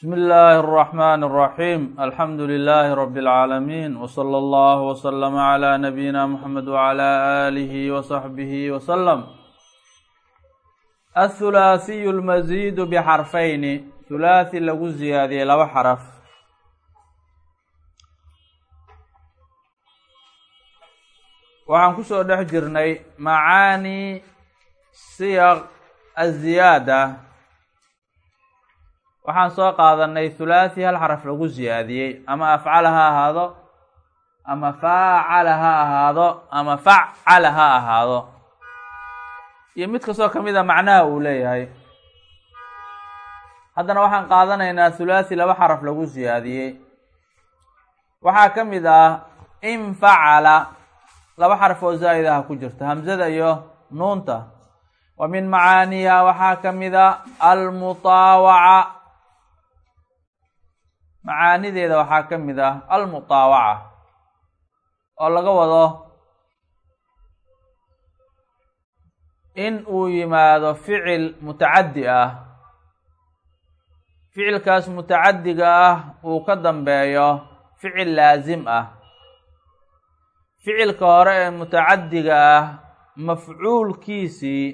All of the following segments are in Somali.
بسم الله الرحمن الرحيم الحمد لله رب العالمين وصلى الله وسلم على نبينا محمد وعلى آله وصحبه وسلم الثلاثي المزيد بحرفين ثلاثي lagu ziyaadiyey laba xرف waxaan kusoo dhex jirnay macaani siyaq aziyaada waxaan soo qaadanay thulaathi hal xaraf lagu ziyaadiyey. Ama afcala ha ahaado ama faacala ha ahaado ama facala ha ahaado. Iyo mid kastoo ka mid a macnaha uu leeyahay. Haddana waxaan qaadanaynaa thulaathi laba xaraf lagu ziyaadiyey. Waxaa ka mid ah in facala laba xaraf oo zaa'id ah ku jirta. Hamzada iyo nuunta. Wa min macaaniha waxaa ka mid a almutaawaca macaanideeda waxaa ka mid ah almutaawaca oo laga wado in uu yimaado ficil mutacaddi ah. Ficilkaas mutacaddiga ah uu ka dambeeyo ficil laasim ah. Ficilka hore ee mutacaddiga ah mafcuulkiisii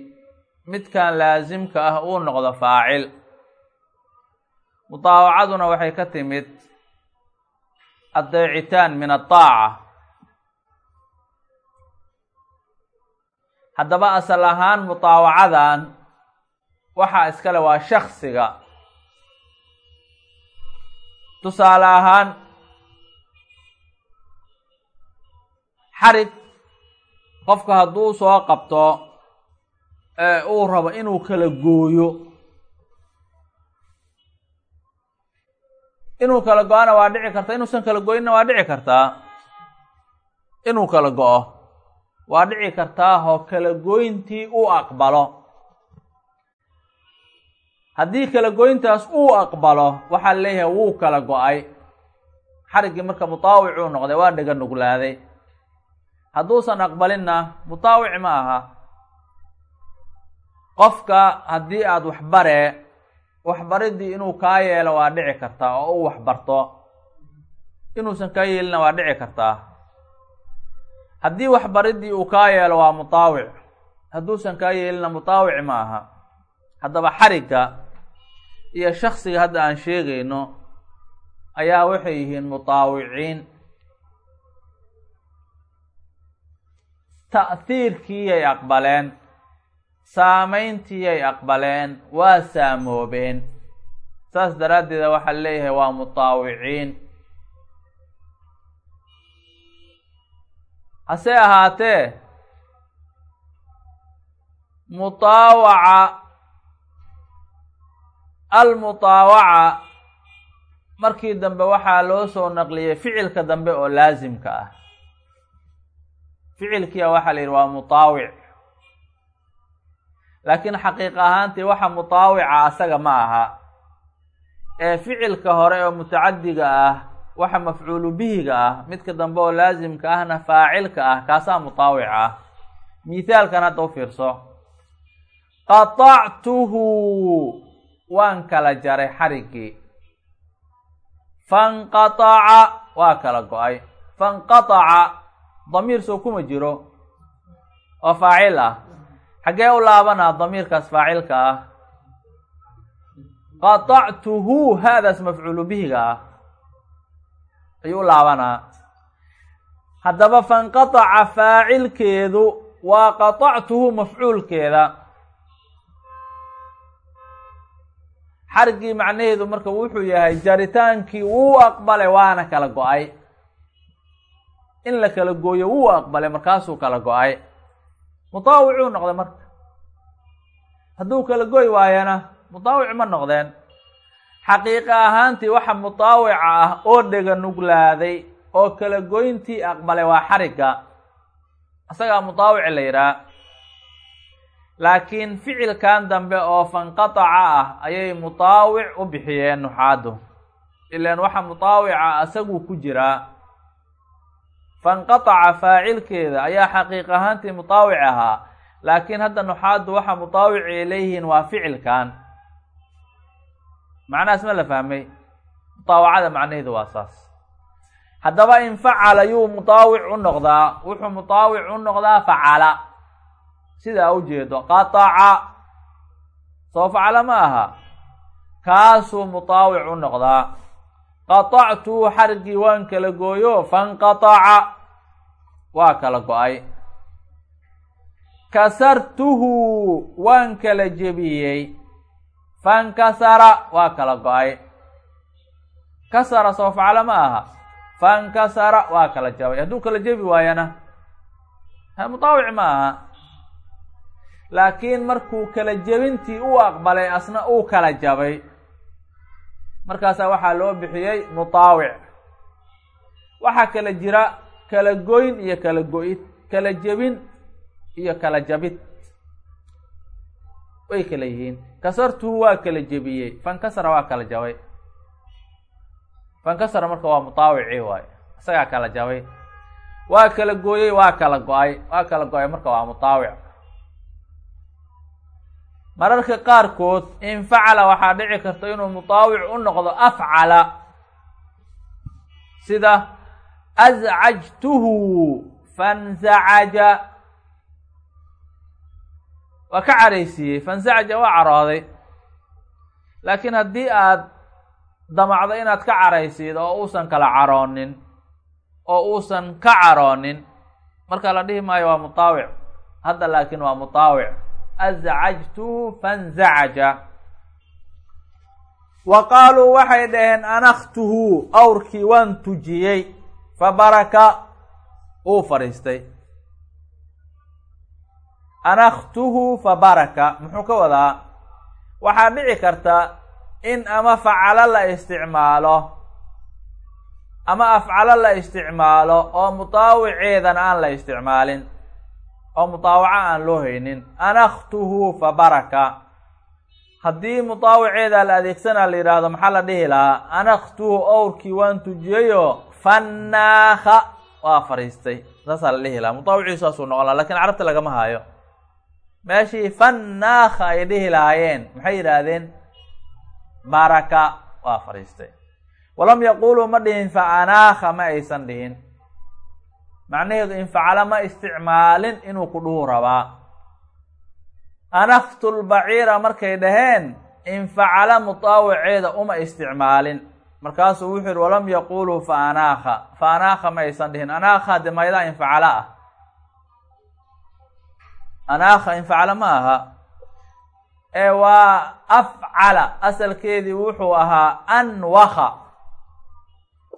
midkan laasimka ah uu noqdo faacil mutaawacaduna waxay ka timid addeecitaan min adaaca haddaba asal ahaan mutaawacadan waxaa iskale waa shaksiga tusaale ahaan xarig qofka hadduu soo qabto ee uu rabo inuu kala gooyo inuu kala go-ana waa dhici kartaa inuusan kala goynina waa dhici kartaa inuu kala go-o. Waa dhici kartaa oo kala goyntii uu aqbalo. Haddii kala goyntaas uu aqbalo waxaa leeyahay wuu kala go'ay. Xariggii marka mutaawicuu noqday waa dhega nuglaaday. Hadduusan aqbalinna mutaawic ma aha. Qofka haddii aada waxbaree waxbaridii inuu kaa yeelo waa dhici kartaa oo u waxbarto. Inuusan kaa yeelina waa dhici kartaa. Haddii waxbaridii uu kaa yeelo waa mutaawic. Hadduusan kaa yeelina mutaawic ma aha. Haddaba xarigga iyo shaksiga hadda aan sheegayno ayaa waxay yihiin mutaawiciin. Ta'hiirkiiyay aqbaleen saameyntiiyay aqbaleen waa saamoobeen. Saas daraaddeeda waxaa leeyahay waa mutaawiciin. Hase ahaatee mutaawaca almutaawaca markii dambe waxaa loo soo naqliyey ficilka dambe oo laasimka ah. Ficilkiia waxaa la yidhi waa mutaawic laakiin xaqiiq ahaantii waxa mutaawica asaga ma aha. Ee ficilka hore oo mutacadiga ah waxa mafcuulu bihiga ah midka dambe oo laasimka ahna faacilka ah kaasaa mutaawic ah. Mithaalkan hadda u fiirso. Qatactuhu waan kala jaray xariggii fanqataca waa kala go'ay. Fanqataca damiir soo kuma jiro. Oo faacil ah xaggee u laabanaa damiirkaas faacilka ah. Qatactuhu haadaas mafcuulu bihiga ah. Ayuu u laabanaa haddaba fanqataca faacilkeedu waa qatactuhu mafcuulkeeda xariggii macnaheedu marka wuxuu yahay jaritaankii wuu aqbalay waana kala go'ay. In la kala gooyo wuu aqbalay markaasuu kala go'ay mutaawicuu noqday marka. Hadduu kala goy waayana mutaawic ma noqdeen. Xaqiiqa ahaantii waxa mutaawica ah oo dhega nuglaaday oo kala goyntii aqbalay waa xarigga. Isagaa mutaawic la yidhaah. Laakiin ficilkan dambe oo fanqataca ah ayay mutaawic u bixiyeen nuxaadu ilaan waxa mutaawica isaguu ku jiraa fanqataca faacilkeeda ayaa xaqiiq ahaantii mutaawic ahaa laakiin hadda nuxaadu waxa mutaawici leeyihiin waa ficilkan macnahaas ma la fahmay mutaawacada macnaheedu waa saas haddaba in facala yuu mutaawic u noqdaa wuxuu mutaawic u noqdaa facala sidaa ujeedo qataca soo facala ma aha kaasuu mutaawic u noqdaa qatactuu xargii waan kala gooyo fanqataca. Waa kala go'ay. Kasartuhu waan kala jebiyey. Fankasara waa kala go'ay. Kasara soo facala ma aha. Fankasara waa kala jabay hadduu kala jebi waayana mutaawic ma aha. Laakiin markuu kala jebintii u aqbalay asna uu kala jabay markaasaa waxaa loo bixiyey mutaawic. Waxaa kala jira kala goyn iyo kala go-id kala jebin iyo kala jabid. Way kala yihiin. Kasartuhu waa kala jebiyey fankasara waa kala jabay. Fankasara marka waa mutaawici waayo isagaa kala jabay. Waa kala gooyey waa kala go'ay waa kala go'ay marka waa mutaawic mararka qaarkood in facala waxaa dhici karta inuu mutaawic u noqdo afcala. Sida azcajtuhu fansacaja waa ka caraysiiyey fansacaja waa carooday. Laakiin haddii aad damacdo inaad ka caraysiido oo uusan kala caroonin oo uusan ka caroonin marka la dhihi maayo waa mutaawic. Hadda laakiin waa mutaawic azcajtuhu fanzacaja wa qaaluu waxay dhaheen anaktuhu awrkii waan tujiyey fabaraka uu fadhiistay anaktuhu fabaraka muxuu ka wadaa waxaa dhici karta in ama facalo la isticmaalo ama afcalo la isticmaalo oo mutaawiceedana aan la isticmaalin oo mutaawaco aan loo haynin. Anaktuhu fabaraka haddii mutaawiceeda la adeegsanaa la yidhaahdo maxaa la dhihi lahaa? Anaktuhu owrkii waan tujiyayo fannaakha waa fadhiistay. Saasaa la dhihi lahaa. Mutaawicii saasuu noqon laha laakiin carabta lagama haayo. Meeshii fannaakha ay dhihi lahaayeen maxay yidhaahdeen? Baraka. Waa fadhiistay. Walam yaquluu ma dhihin fa anaakha ma aysan dhihin macnaheedu infacala ma isticmaalin inuu ku dhuhu rabaa. Anaktu lbaciira markay dhaheen infacala mutaawiceeda uma isticmaalin. Markaasuu wuxuu yihi walam yaquluu fa anaakha fa anaakha ma aysan dhihin. Anaakha de maydaa infacala ah. Anaakha infacala ma aha. Ee waa afcala asalkeedii wuxuu ahaa anwakha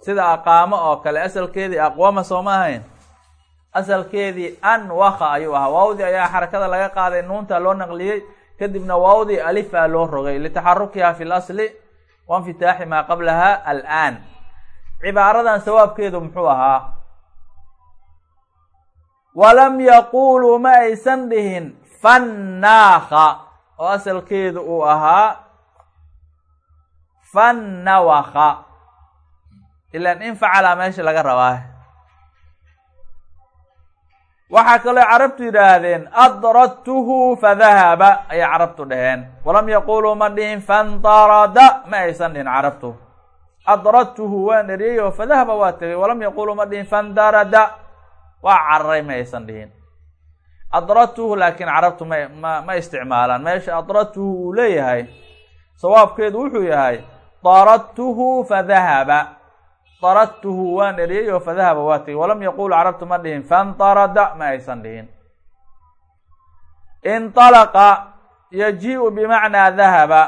sida aqaamo oo kale asalkeedii aqwama soo ma ahayn asalkeedii anwakha ayuu ahaa. Waawdii ayaa xarakada laga qaaday nuunta loo naqliyey kadibna waawdii alifaa loo rogay. Litaxarukiha fi lasli wainfitaaxi maa qablaha alaan. Cibaaradan sawaabkeedu muxuu ahaa walam yaquluu ma aysan dhihin fannaakha oo asalkeedu uu ahaa fannawakha ilaan in facala meesha laga rabaa waxaa kaloo carabtu yidhaahdeen adradtuhu fadahaba ayay carabtu dhaheen. Walam yaquluu ma dhihin fantarada ma aysan dhihin carabtu. Adradtuhu waan eriyey oo fadahaba waa tegay walam yaquluu ma dhihin fandarada waa cararay ma aysan dhihin. Adradtuhu laakiin carabtu ma ma ma isticmaalaan. Meesha adradtuhu uu leeyahay sawaabkeedu wuxuu yahay daradtuhu fadahaba daradtuhu waan eriyey oo fadahaba waa tegay walam yaqulu carabtu ma dhihin fantarada ma aysan dhihin. Inطalaqa yaji-u bimacnaa dahaba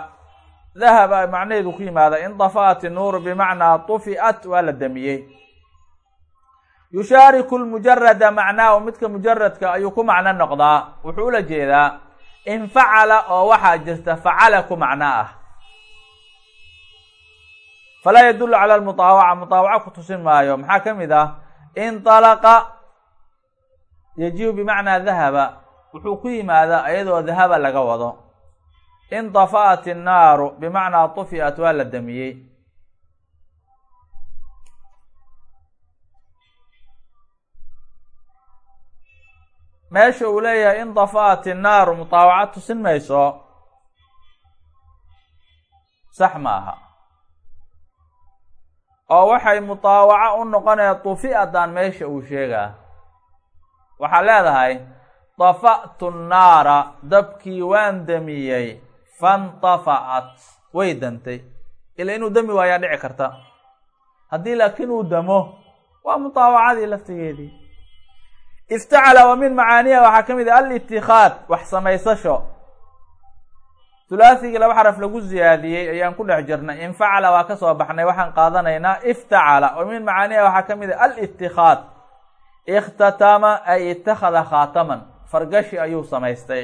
dahaba macnaheedu ku yimaada indafa'at inuuru bimacnaa tufi'at waa la damiyey. Yushaariku lmujarada macnaahu midka mujaradka ayuu ku macno noqdaa. Wuxuu ula jeedaa in facala oo waxaa jirta facala ku macno ah falaa yadulu cala lmutaawaca mutaawaca ku tusin maayo. Maxaa ka mid ah? Inطalaqa yajibu bimacnaa dahaba wuxuu ku yimaadaa iyadoo dahaba laga wado. Indafa'at innaaru bimacnaa tufi'at waa la damiyey. Meesha uu leeyahay indafa'at innaaru mutaawaca tusin mayso. Sax ma aha oo waxay mutaawaco u noqonaya tufi'adan meesha uu sheegaa. Waxaa leedahay dafa'tu nnaara dabkii waan damiyey fantafa'at way dantay. Ila inuu dami waayaa dhici karta. Haddii laakiin uu damo waa mutaawacadii laftigeedii. Iftacala wa min macaaniha waxaa ka mid ah alitikaad wax samaysasho hulaasigii laba xaraf lagu ziyaadiyey ayaan ku dhex jirnay infacala waa ka soo baxnay waxaan qaadanaynaa iftacala wa min macaaniha waxaa ka mid ah alitikaad ikhtatama ay ittakhada khaataman fargashi ayuu samaystay.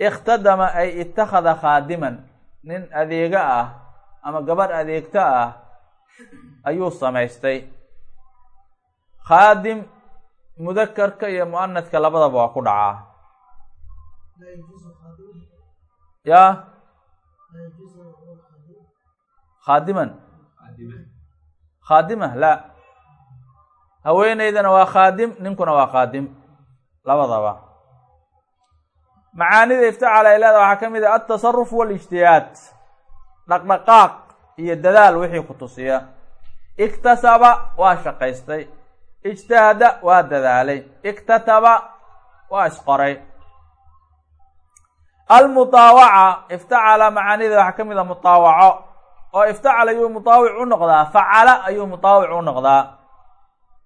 Ikhtadama ay ittakhada khaadiman nin adeega ah ama gabarh adeegto ah ayuu samaystay. Khaadim mudakarka iyo mu'anadka labadaba waa ku dhacaa ya khaadiman. Khaadima la. Haweeneydana waa khaadim ninkuna waa khaadim. Labadaba. Macaanida iftacala leeda waxaa ka mid ah altasaruf walijtihaad dhaqdhaqaaq iyo dadaal wixii ku tusiya. Iktasaba waa shaqaystay. Ijtahada waa dadaalay. Iktataba waa isqoray almutaawaca iftacala macaanida waxaa ka mid a mutaawaco. Oo iftacala ayuu mutaawic u noqdaa facala ayuu mutaawic u noqdaa.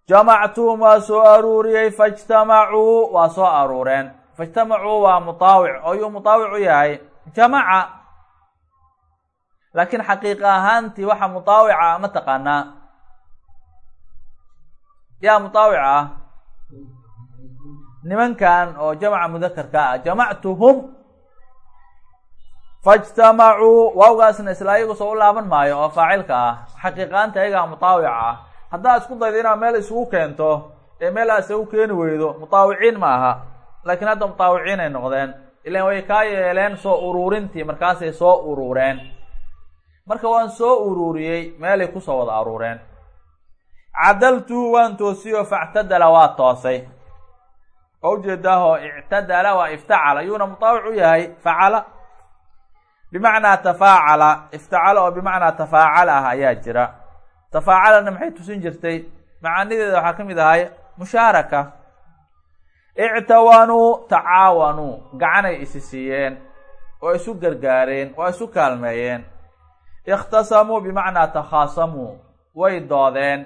Jamactuhum waa soo aruuriyey faijtamacuu waa soo aruureen. Faijtamacuu waa mutaawic oo yuu mutaawic u yahay. Jamaca laakiin xaqiiqa ahaantii waxa mutaawica ma taqaanaa. Yaa mutaawic ah? Nimankan oo jamaca mudakarka ah jamactuhum faijtamacuu waawgaasna isla ayagu soo u laaban maayo oo faacilka ah xaqiiqaanta ayagaa mutaawica ah. Haddaa isku dayda inaad meel isugu keento ee meel isagu keeni weydo mutaawiciin ma aha. Laakiin hadda mutaawiciin ay noqdeen. Ilaan way kaa yeeleen soo uruurintii markaasay soo uruureen. Marka waan soo uruuriyey meelay ku soo wada aruureen. Cadaltuhu waan toosiyo factadala waa toosay. Oo ujeedaaho ictadala waa iftacala ayuuna mutaawic u yahay facala bimacnaa tafaacala iftacala oo bimacnaa tafaacala ah ayaa jira. Tafaacalana maxay tusin jirtay? Macaanideeda waxaa ka mid ahay mushaaraka. Ictawanuu tacaawanuu gacanay isi siiyeen oo isu gargaareen oo isu kaalmeeyeen. Ikhtasamuu bimacnaa takhaasamuu way doodeen.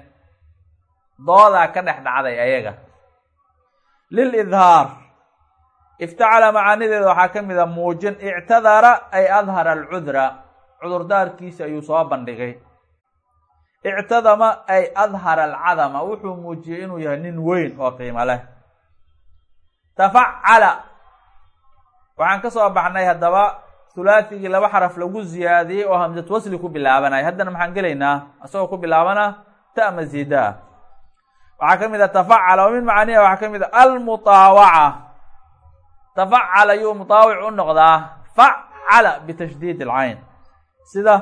Doodaa ka dhex dhacday ayaga. Lilidhaar iftacala macaanideeda waxaa ka mid a muujin ictadara ay adhara alcudra cudurdaarkiisa ayuu soo bandhigay ictadama ay adhara alcadama wuxuu muujiyey inuu yahay nin weyn oo qiimo leh tafacala waxaan ka soo baxnay haddaba hulaathigii laba xaraf lagu ziyaadiyey oo hamsat wasli ku bilaabanay haddana maxaan gelaynaa isagoo ku bilaabana ta masiida ah waxaa ka mid a tafacala oo min macaaniha waxaa ka mid a almutaawaca tafacala ayuu mutaawic u noqdaa facala bitashdiid alcayn. Sida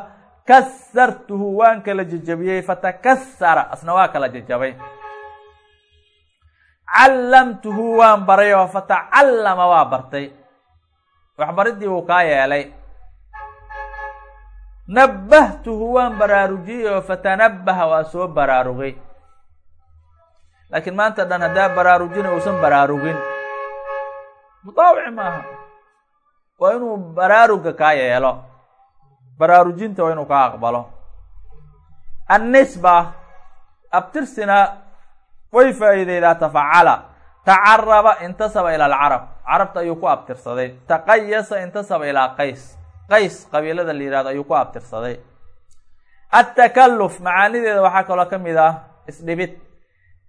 kasartuhu waan kala jejabiyey fatakasara asna waa kala jejabay callamtuhu waan baray oo fatacallama waa bartay. Waxbaridii wuu kaa yeelay. Nabbahtuhu waan baraarujiyey oo fatanabbaha waa soo baraarugay. Laakiin maanta dhan haddaa baraarujina uusan baraarugin mutaawici maaha waa inuu baraaruga kaa yeelo. Baraarujinta waa inuu kaa aqbalo. Annisba abtirsina way faa'iideydaa tafacala tacaraba intasaba ila alcarab. Carabta ayuu ku abtirsaday. Taqayasa intasaba ilaa qays. Qays qabiilada la yihahdo ayuu ku abtirsaday. Attakalluf macaanideeda waxaa kaloo ka mid ah isdhibid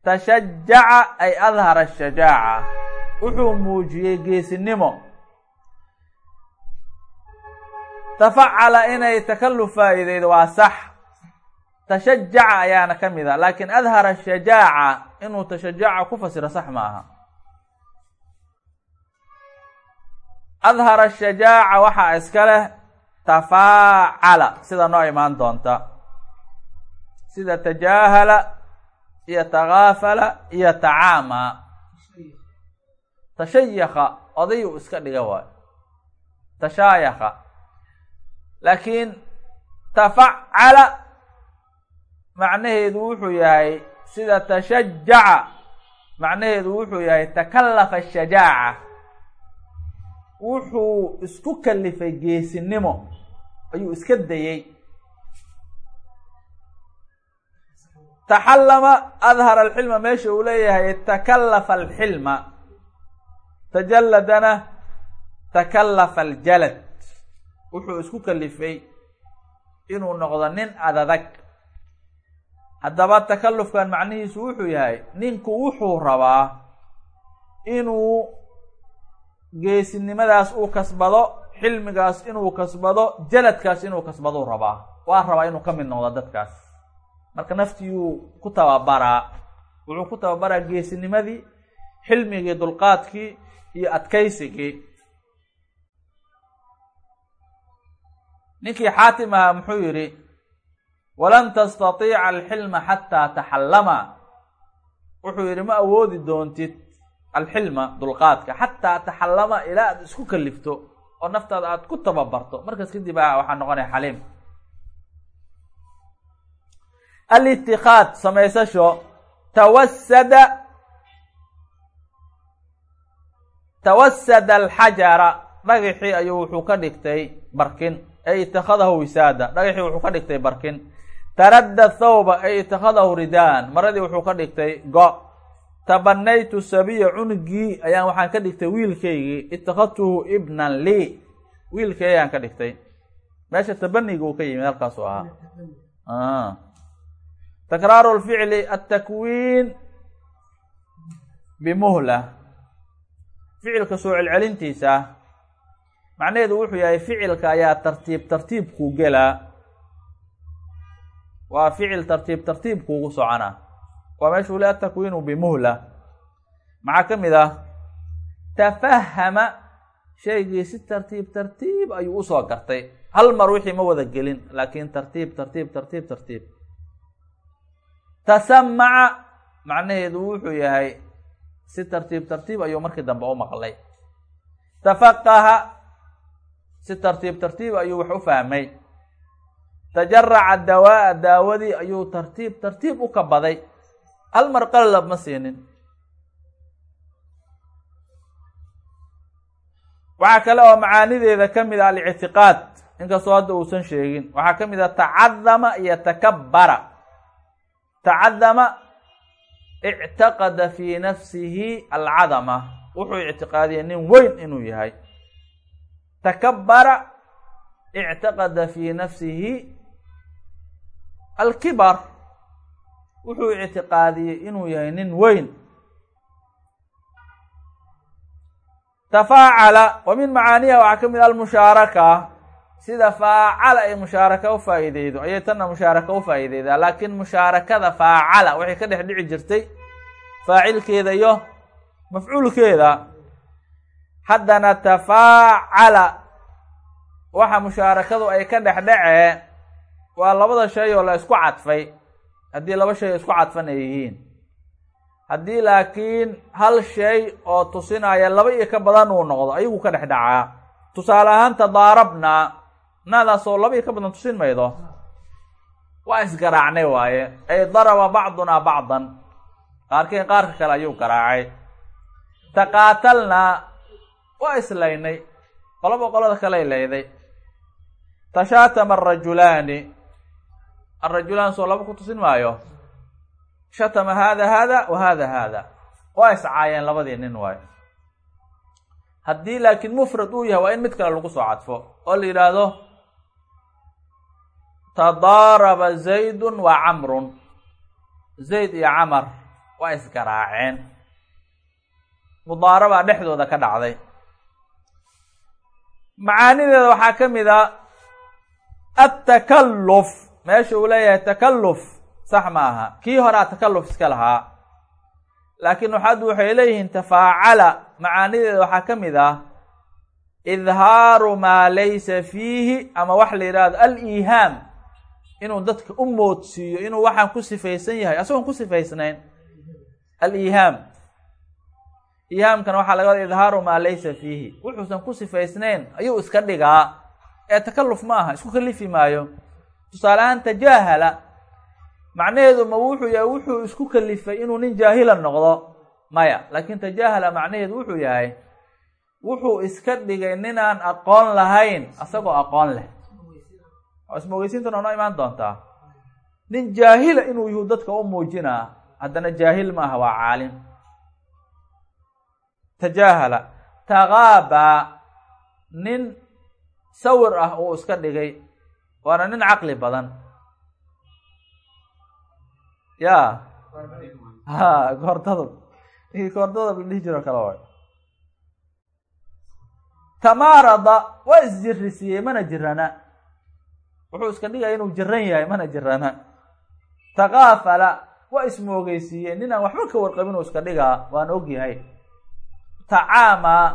tashajaca ay adhara ashajaaca wuxuu muujiyey geesinimo. Tafacala inay takalluf faa'iideydo waa sax. Tashajaca ayaana ka mid a laakiin adhara shajaaca inuu tashajaca ku fasiro sax ma aha. Adhara shajaaca waxaa iska leh tafaacala sida noo imaan doonta. Sida tajaahala iyo takaafala iyo tacaamaa tashayaka oday uu iska dhiga waayo tashaayaka laakiin tafacala macnaheedu wuxuu yahay sida tashajaca macnaheedu wuxuu yahay takallafa shajaaca. Wuxuu isku kalifay geesinimo ayuu iska dayey taxallama adhara alxilma meesha uu leeyahay takallafa alxilma tajalladana takallafa aljalad. Wuxuu isku kalifay inuu noqdo nin adadag haddaba takallufkan macnihiisu wuxuu yahay ninku wuxuu rabaa inuu geesinimadaas uu kasbado xilmigaas inuu kasbado jaladkaas inuu kasbadou rabaa. Waa rabaa inuu ka mid noqdo dadkaas. Marka naftiiyuu ku tababaraa wuxuu ku tababaraa geesinimadii xilmigii dulqaadkii iyo adkaysigii. Ninkii xaatim ahaa muxuu yidhi walan tastatiica alxilma xataa taxallama. Wuxuu yidhi ma awoodi doontid alxilma dulqaadka xataa taxallama ilaa aad isku kalifto oo naftaada aad ku tababarto. Markaas kadib a waxaa noqonaya xaliim alitikaad samaysasho tawasada tawasada alxajara dhagaxii ayuu wuxuu ka dhigtay barkin. Ay itakhadahu wisaada dhagaxii wuxuu ka dhigtay barkin. Taradda thawba ay itakhadahu ridaan. Maradii wuxuu ka dhigtay go. Tabanaytu sabiya cunugii ayaan waxaan ka dhigtay wiilkaygii. Itakadtuhu ibnan lii wiilkay ayaan ka dhigtay. Meesha tabaniga uu ka yimid halkaasuu ahaa. Takraaru lficli atakwiin bimuhla ficilka soo celcelintiisa macnaheedu wuxuu yahay ficilka ayaa tartiib tartiibkuu gelaa waa ficil tartiib tartiibkuugu socona. Waa meesha uli atakwiinu bimuhla. Maxaa ka mid ah? Tafahama. Shaygii si tartiib tartiib ayuu u soo gartay. Hal mar wixii ma wada gelin laakiin tartiib tartiib tartiib tartiib. Tasamaca macnaheedu wuxuu yahay si tartiib tartiib ayuu markii dambe u maqlay. Tafaqaha si tartiib tartiib ayuu wax u fahmay. Tajaraca dawaa'a daawadii ayuu tartiib tartiib u kabaday hal mar ma siinin. Waxaa kale oo macaanideeda ka mid ah alictiqaad inkastoo hadda uusan sheegin. Waxaa ka mid ah tacadama iyo takabbara. Tacadama ictaqada fii nafsihi alcadama wuxuu ictiqaadiyay nin weyn inuu yahay takabbara ictaqada fii nafsihi alkibar wuxuu ictiqaadiyey inuu yahay nin weyn tafaacala wa min macaaniha waxaa ka mid almushaaraka sida faacala ay mushaaraka u faa'iideydo ayay tanna mushaaraka u faa'iideydaa laakiin mushaarakada faacala waxay ka dhex dhici jirtay faacilkeeda iyo mafcuulkeeda. Haddana tafaacala waxa mushaarakadu ay ka dhex dhacee waa labada shay oo la isku cadfay. Haddii laba shay isku cadfan ay yihiin. Haddii laakiin hal shay oo tusinaya laba iyo ka badan uu noqdo ayagu ka dhex dhacaa. Tusaale ahaan tadaarabnaa naadaasoo laba iyo ka badan tusin maydo. Waa isgaraacnay waaye. Ay daraba bacdunaa bacdan. Qaarkeen qaarka kale ayuu garaacay. Taqaatalnaa waa islaynay. Qoloba qolada kaley leyday tashaatama arajulaani arajulaan soo laba ku tusin maayo. Shatama hada hada wa hada hada waa iscaayeen labadii nin waayo haddii laakiin mufrad uu yahay waa in mid kale lagu soo cadfo. Oo la yidhaahdo tadaaraba zaydun wa camrun. Zayd iyo camar waa isgaraaceen mudaarabaa dhexdooda ka dhacday. Macaanideeda waxaa ka mid a attakalluf meesha uu leeyahay takalluf sax ma aha. Kii horaa takalluf iska lahaa. Laakiin waxaad waxay leeyihiin tafaacala macaanideeda waxaa ka mid ah idhaaru maa laysa fiihi ama waxa la yidhahdo al-iihaam inuu dadka u moodsiiyo inuu waxaan ku sifaysan yahay asagoon ku sifaysnayn. Al-iihaam iihaamkana waxaa laga wada idhaaru maa laysa fiihi. Wuxuusan ku sifaysnayn ayuu iska dhigaa. Ee takalluf ma aha isku kalifi maayo. Tusaale ahaan tajaahala. Macnaheedu ma wuxuu yahay wuxuu isku kalifay inuu nin jaahila noqdo. Maya. Laakin tajaahala macnaheedu wuxuu yahay wuxuu iska dhigay ninaan aqoon lahayn asagoo aqoon leh oo noo imaan doontaa nin jaahila inuu yuhu dadka u muujinaa haddana jaahil ma aha waa caalim. Tajaahala. Taqaabaa nin sawir ah uu iska dhigay waana nin caqli badan. Ya ha koordadab ninkii koordadab la dhihi jiro kale way tamaarada waa isjirisiiyey mana jirana wuxuu iska dhigaya inuu jiran yahay mana jirana takaafala waa ismoogeysiiyey nin aan waxba ka warqabin uu iska dhigaa waan og yahay. Tacaamaa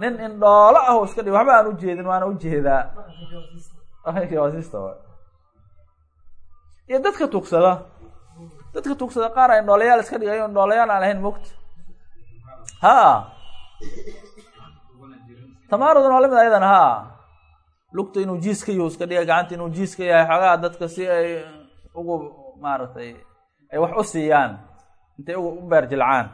nin indhoolo ah u iska dhig waxba aan ujeedin waana u jeedaa iyo dadka tugsada dadka tugsada qaar ay indhoolayaal iska dhigayo indhoolayaal aan lahayn mogta ha tamaarudun waa la mid ayadan ha lugta inuu jiis ka yahu iska dhiga gacanta inuu jiis ka yahay xoogaha dadka si ay ugu maaragtay ay wax u siiyaan intay u beer jilcaan.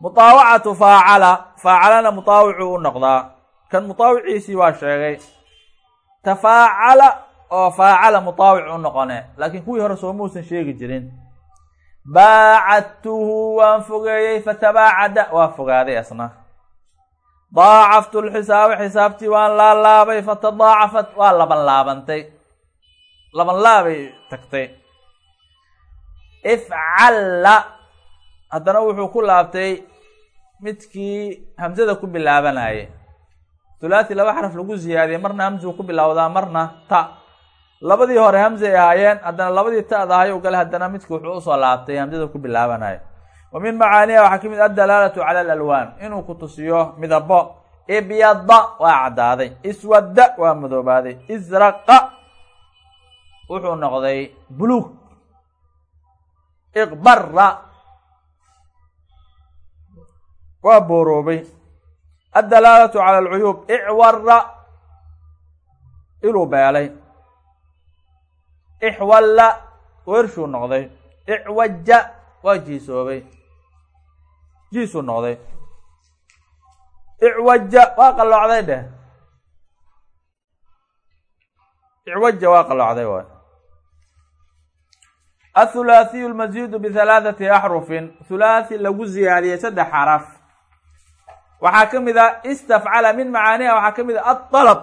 Mutaawacatu faacala faacalana mutaawicuu u noqdaa. Kan mutaawiciisii waa sheegay tafaacala oo faacala mutaawic u noqone laakiin kuwii hore soo muusan sheegi jirin. Baacadtuhu waan fogeeyey fatabaacada waa fogaaday asna daacaftu lxisaaba xisaabtii waan laalaabay fatadaacafat waa laban laabantay laban laabay tagtay ifcalla haddana wuxuu ku laabtay midkii hamsada ku bilaabanayay thulathi laba xaraf lagu ziyaadiyey marna hamsuu ku bilowdaa marna ta. Labadii hore hamsay ahaayeen haddana labadii ta'da ahay u gale haddana midki wuxuu u soo laabtay hamsada ku bilaabanayo wa min macaaniha waxaa ka mid addalaalatu cala alalwaan. Inuu ku tusiyo midabo ibyada waa caddaaday. Iswadda waa madoobaaday. Israqa wuxuu noqday buluug iqbara waa booroobay. Addalaalatu cala alcuyuub icwara iluu beelay ixwalla weershuu noqday. Icwaja waa jiisoobay jiisuu noqday. Icwaja waa qalloocday dheh icwaja waa qalloocday waay. Athulaathiyu lmasiidu bihalaathati axrufin. Thulaathi lagu ziyaadiyey saddex xaraf. Waxaa ka mid a istafcala min macaaniha waxaa ka mid a aطalab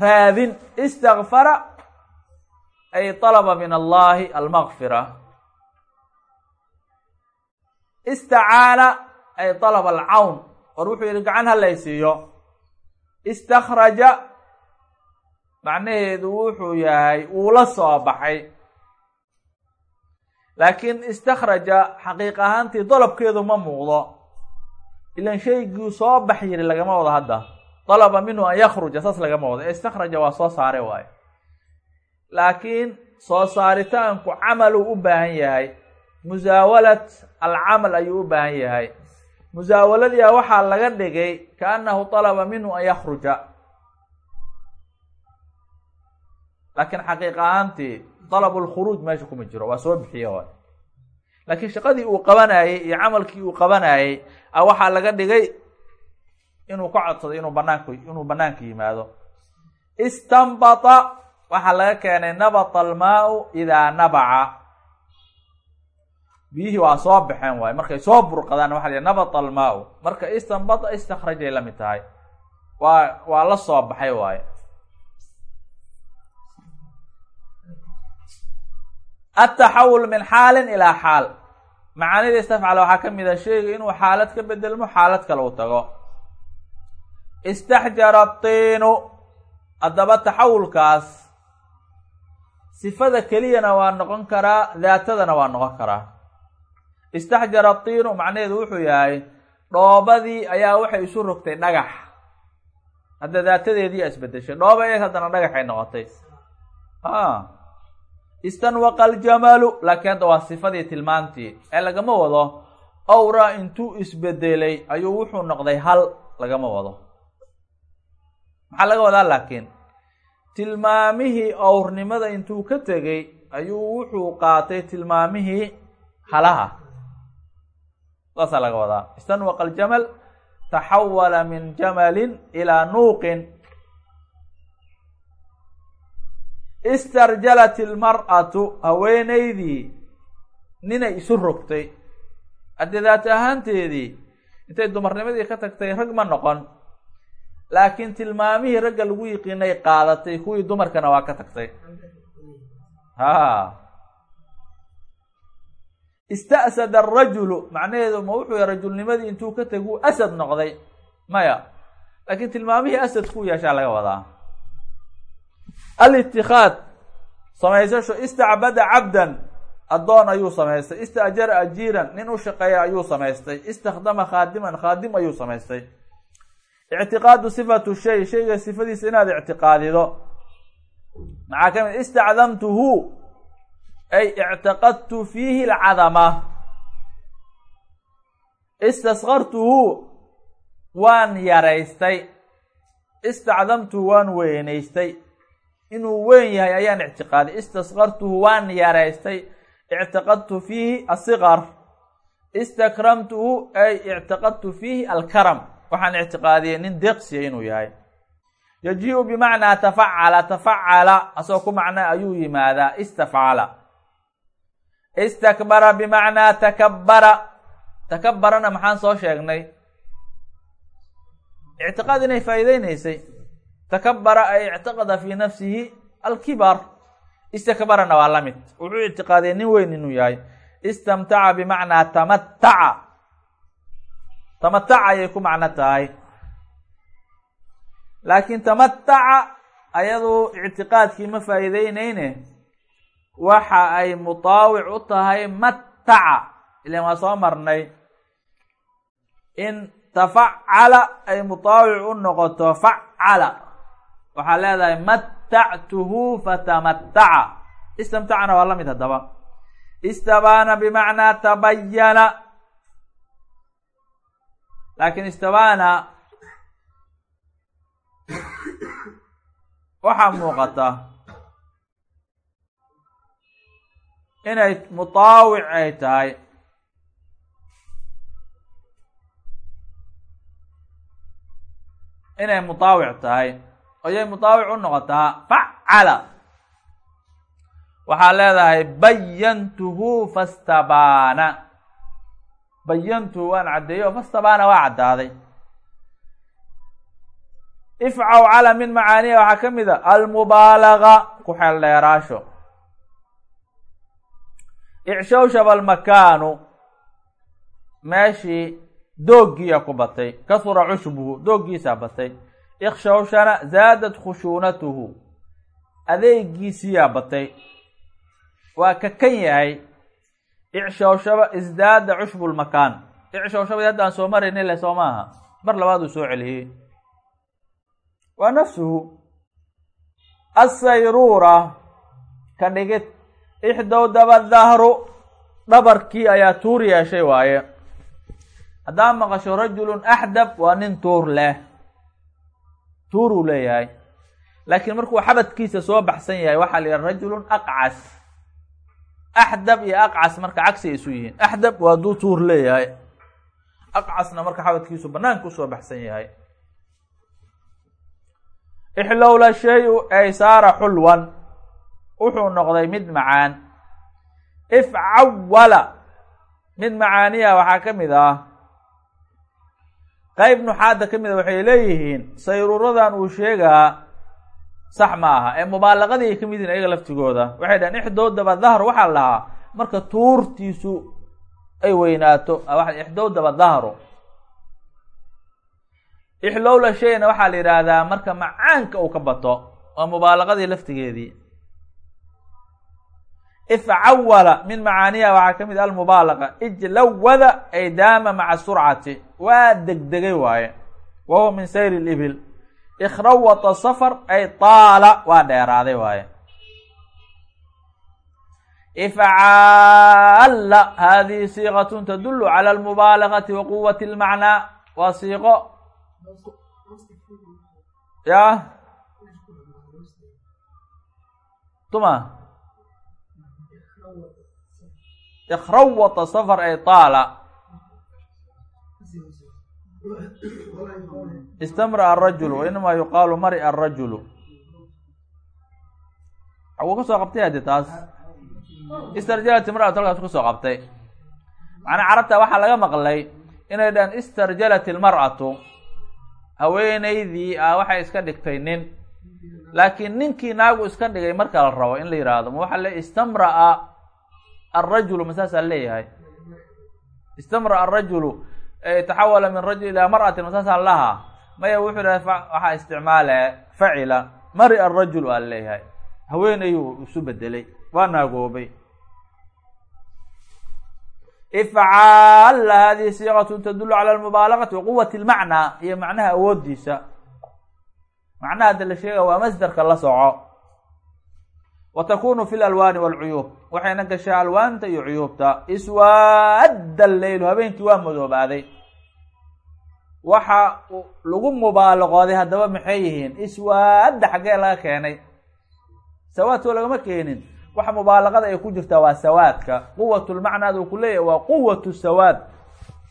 raadin istakfara ay طalaba min allahi almaqfira istacaana ay طalaba alcawn war wuxuu yihi gacan halaysiiyo istakraja macnaheedu wuxuu yahay wuu la soo baxay. Laakiin istakraja xaqiiq ahaantii dalabkeedu ma muuqdo. Ilan shaygii soo bax yiri lagama wado hadda. Dalaba minhu an yakruja saas lagama wado istakraja waa soo saare waayo laakiin soo saaritaanku camaluu u baahan yahay musaawalat alcamal ayuu u baahan yahay. Musaawaladii a waxaa laga dhigay kaanahu dalaba minhu an yakruja laakiin xaqiiq ahaantii dalab lkhuruuj meesha kuma jiro waa soo bixiye waay laakiin shaqadii uu qabanayey iyo camalkii uu qabanayey a waxaa laga dhigay inuu ka codsaday inuu banaanku inuu banaanka yimaado. Istanbata waxaa laga keenay nabata almaau idaa nabaca biyihii waa soo baxeen waaye markay soo burqadaan waxa la yidhi nabata almaau. Marka istanbata istakrajay la mid tahay. Waa waa la soo baxay waaye ataxawul min xaalin ilaa xaal. Macaanida istafcala waxaa ka mid a sheyga inuu xaalad ka bedelmo xaalad kale u tago. Istaxjara tiinu haddaba taxawulkaas sifada keliyana waa noqon karaa daatadana waa noqon karaa istaxjara tiinu macnaheedu wuxuu yahay dhoobadii ayaa waxay isu rogtay dhagax. Hadda daatadeedii isbedeshay dhooba eeg haddana dhagaxay noqotay. A istanwaqa aljamalu laakiin hadda waa sifadii tilmaantii. Ee lagama wado owra intuu isbedelay ayuu wuxuu noqday hal lagama wado. Maxaa laga wadaa laakiin? Tilmaamihii owrnimada intuu ka tegey ayuu wuxuu qaatay tilmaamihii halaha saasaa laga wadaa istanwaqa aljamal taxawala min jamalin ilaa nuuqin istarjalat ilmar'atu haweenaydii ninay isu rogtay. Daat ahaanteedii intay dumarnimadii ka tagtay rag ma noqon. Laakiin tilmaamihii ragga lagu yiqiinay qaadatay kuwii dumarkana waa ka tagtay. Ha ista'sada arajulu macnaheedu ma wuxuu rajulnimadii intuu ka teguu asad noqday. Maya. Laakiin tilmaamihii asad ku yeeshaa laga wadaa. Alitikaad samaysasho istacbada cabdan. Addoon ayuu samaystay. Istaajara ajiiran. Nin u shaqeeya ayuu samaystay. Istakdama khaadiman khaadim ayuu samaystay. Ictiqaadu sifatu shay. Shayga sifadiisa inaad ictiqaadido. Maxaa ka mid? Istacdamtuhu ay ictaqadtu fiihi alcadama istaskartuhu waan yaraystay istacdamtuhu waan weynaystay inuu weyn yahay ayaan ictiqaaday istaskartuhu waan yaraystay ictiqadtu fiihi asikar istakramtuhu ay ictiqadtu fiihi alkaram waxaan ictiqaadiyey nin deeqsiya inuu yahay yaji-u bimacnaa tafacala tafacala asagoo ku macna ayuu yimaadaa istafcala istakbara bimacnaa takabara takabarana maxaan soo sheegnay? Ictiqaad inay faa'iideynaysay takabara ay ictiqada fii nafsihi alkibar istakbarana waa la mid. Wuxuu ictiqaadiyay nin weyn inuu yahay. Istamtaca bimacnaa tamataca tamataca ayay ku macno tahay. Laakiin tamataca ayadu ictiqaadkii ma faa'iideyneyne waxa ay mutaawic u tahay mataca ilan waa soo marnay. In tafacala ay mutaawic u noqoto facala. Waxaa leedahay matactuhu fatamataca istamtacna waa la mid haddaba. Istabaana bimacnaa tabayana laakiin istabaana waxaa muuqata inay mutaawic ay tahay. Inay mutaawic tahay. Oyay mutaawic u noqotaa. Facala. Waxaa leedahay bayantuhu fastabaana bayantuhu waan caddeeyo fastabaana waa caddaaday. Ifcaw cala min macaaniha waxaa ka mid a almubaalaga ku xeel dheeraasho icshawshaba almakaanu meeshii dooggiiya ku batay kasura cushbuhu dooggiisaa batay ikshawshana zaadat khushuunatuhu adeegiisiyaa batay. Waa ka kan yahay icshawshaba isdaada cushbu lmakaan icshawshabadi hadda aan soo marayna le soo maaha mar labaad uu soo celiyey waa nafsuhu assayruura ka dhigid ixdow daba dahru dhabarkii ayaa tuur yeeshay waaye. Haddaa maqasho rajulun axdab waa nin tuur leh. Tuur uu leeyahay. Laakiin markuu xabadkiisa soo baxsan yahay waxaa la yihaha rajulun aqcas. Axdab iyo aqcas marka cagsi ay isu yihiin. Axdab waa duu tuur leeyahay. Aqcasna marka xabadkiisu banaanka u soo baxsan yahay. Ixlowla shay-u ay saara xulwan wuxuu noqday mid macaan. Ifcawala mid macaaniya waxaa ka mid ah. Qeyb nuxaadda ka mida waxay leeyihiin sayruuradan uu sheegaa sax ma aha. Ee mubaalaqadii ay ka mid ayaga laftigooda. Waxay dhahen ixdowdaba dahru waxaa la lahaa marka tuurtiisu ay weynaato ixdowdaba dahru. Ixlowla shayna waxaa la yidhaahdaa marka macaanka uu ka bato waa mubaalaqadii laftigeedii ifcawala min macaaniha waxaa ka mid almubaalaqa ijlawada ay daama maca surcati. Waa degdegay waaye. Wa huwa min sayri libil ikhrawata safar ay taala waa dheeraaday waaye. Ifcaalla hadihi siiqatun tadulu cala almubaalagati wa quwati lmacnaa waa siiqo. Ya tuma ikrawata safar ay taala istamra arajulu wainamaa yuqaalu mari arajulu wuu ka soo qabtay hadi taas istarjalat imraatu halkaas ka soo qabtay macnaa carabta waxaa laga maqlay inay dhahaan istarjalat ilmar'atu haweenaydii ah waxay iska dhigtay nin laakiin ninkii naagu iska dhigay marka la rabo in la yihahdo ma waxaa le istamra'a alrajulu masaasaa leeyahay istamra'a arajulu taxawala min rajul ilaa mar'atin masaasaa lahaa maya wuxuu yidhaha waxaa isticmaale facila mari arajul aa leeyahay haweenayuu isu bedelay waa naagoobay ifcaal hadihi siiqatu tadulu cala almubaalagati waquwati lmacnaa iyo macnaha awoodiisa macnaha hadda la sheega waa masdarka la soco wa takunu fi lalwaani walcuyuub waxayna gashaa alwaanta iyo cuyuubta iswaadda leylu habeenkii waa madoobaaday waxa lagu mubaalaqooday haddaba maxay yihiin iswaadda xaggee laga keenay sawaadkoo lagama keenin waxa mubaalaqada ay ku jirtaa waa sawaadka quwatu lmacnaad uu ku leeyahay waa quwatu sawaad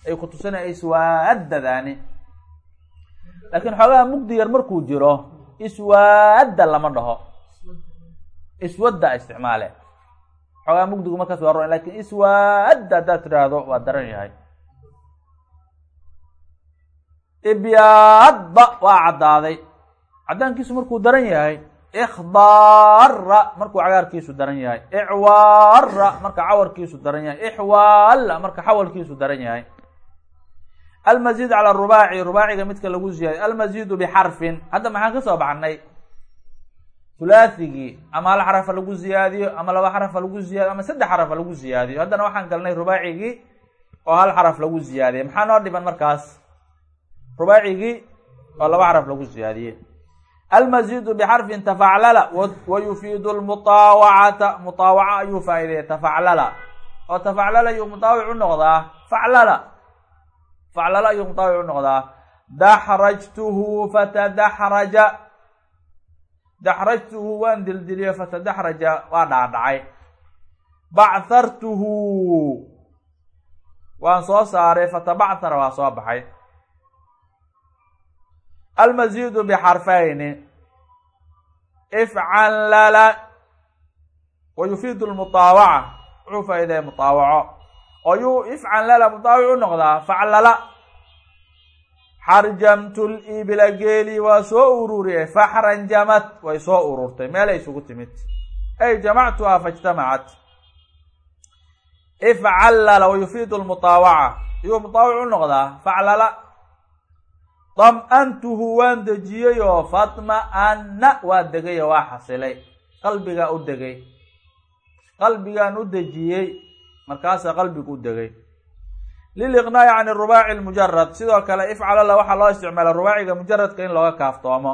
ay ku tusinaya iswaadadaani laakiin xoogaha mugdi yar markuu jiro iswaadda lama dhaho iswadda isticmaale. Xoogaha mugdigu markaas waa ro laakiin iswaadda haddaad tidhaahdo waa daran yahay. Ibyaadda waa caddaaday. Caddaankiisu markuu daran yahay ikdaara markuu cagaarkiisu daran yahay. Icwaara marka cawarkiisu daran yahay. Ixwaalla marka xawalkiisu daran yahay. Almaziid cala rubaaci rubaaciga midka lagu ziyaadiy almaziidu bixarfin. Hadda maxaan ka soo baxnay hulaathigii ama hal xarafa lagu ziyaadiyo ama laba xarafa lagu ziyaadiyo ama saddex xarafa lagu ziyaadiyo. Haddana waxaan galnay rubaacigii oo hal xaraf lagu ziyaadiyey maxaa noo dhiban markaas? Rubaacigii oo laba xaraf lagu ziyaadiyey almaziidu bixarfin tafaclala wa lmutaawacata mutaawaca ayuu faa'ideeya tafaclala. Oo tafaclala ayuu mutaawic u noqdaa? Faclala. Faclala ayuu mutaawic u noqdaa. Daxrajtuhu fatadaxraja daxrajtuhu waan dildiliyo fatadaxraja waa dhaadhacay. Bachartuhu waan soo saaray fatabachara waa soo baxay. Almaziidu bixarfayni ifcanlala wa yufiidu lmutaawaca wuxuu faa'ideeya mutaawaco. Oo yuu ifcanlala mutaawic u noqdaa faclala xarjamtu libila geeli waa soo ururiye faxranjamat way soo ururtay meelay isugu timid. Ay jamactuha faijtamacat ifcallala wa yufiidu lmutaawaca. Yuu mutaawic u noqdaa? Faclala. Dam-antuhu waan dejiyey oo fatma-anna waa degay oo waa xasilay. Qalbigaa u degay. Qalbigaan u dejiyey. Markaasaa qalbigu u degay liliqnaa'i can irubaaci lmujarad sidoo kale ifcalala waxaa loo isticmaala rubaaciga mujaradka in looga kaaftoomo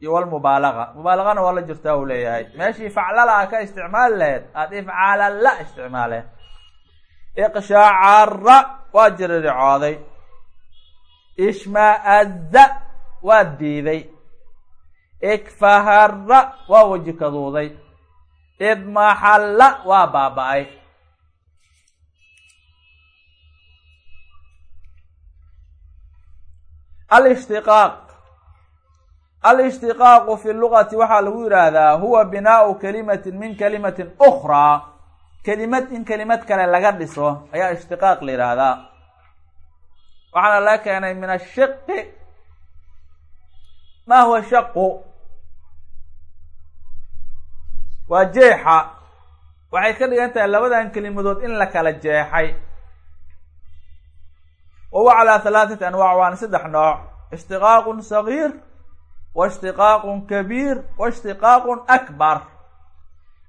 iyo walmubaalaga mubaalagana waa la jirtaa uu leeyahay. meeshii faclala ka isticmaali laheyd aada ifcalala isticmaaleen iqshaacara waa jiriricooday ishma-aza waa diiday. ikfahara waa weji kaduuday. idmaxalla waa baaba-ay alishtiqaaq alishtiqaaqu fi lugati waxaa lagu yidhaahdaa huwa binaau kalimatin min kalimatin ukraa kelimad in kelimad kale laga dhiso ayaa ishtiqaaq la yidhaahdaa waxaana laga keenay min ashiqi ma huwa shaqu waa jeexa. Waxay ka dhigan tahay labadan kelimadood in la kala jeexay. Wahuwa calaa halaathati anwaac waana saddex nooc ishtiqaaqun sagiir wa ishtiqaaqun kabiir wa ishtiqaaqun akbar.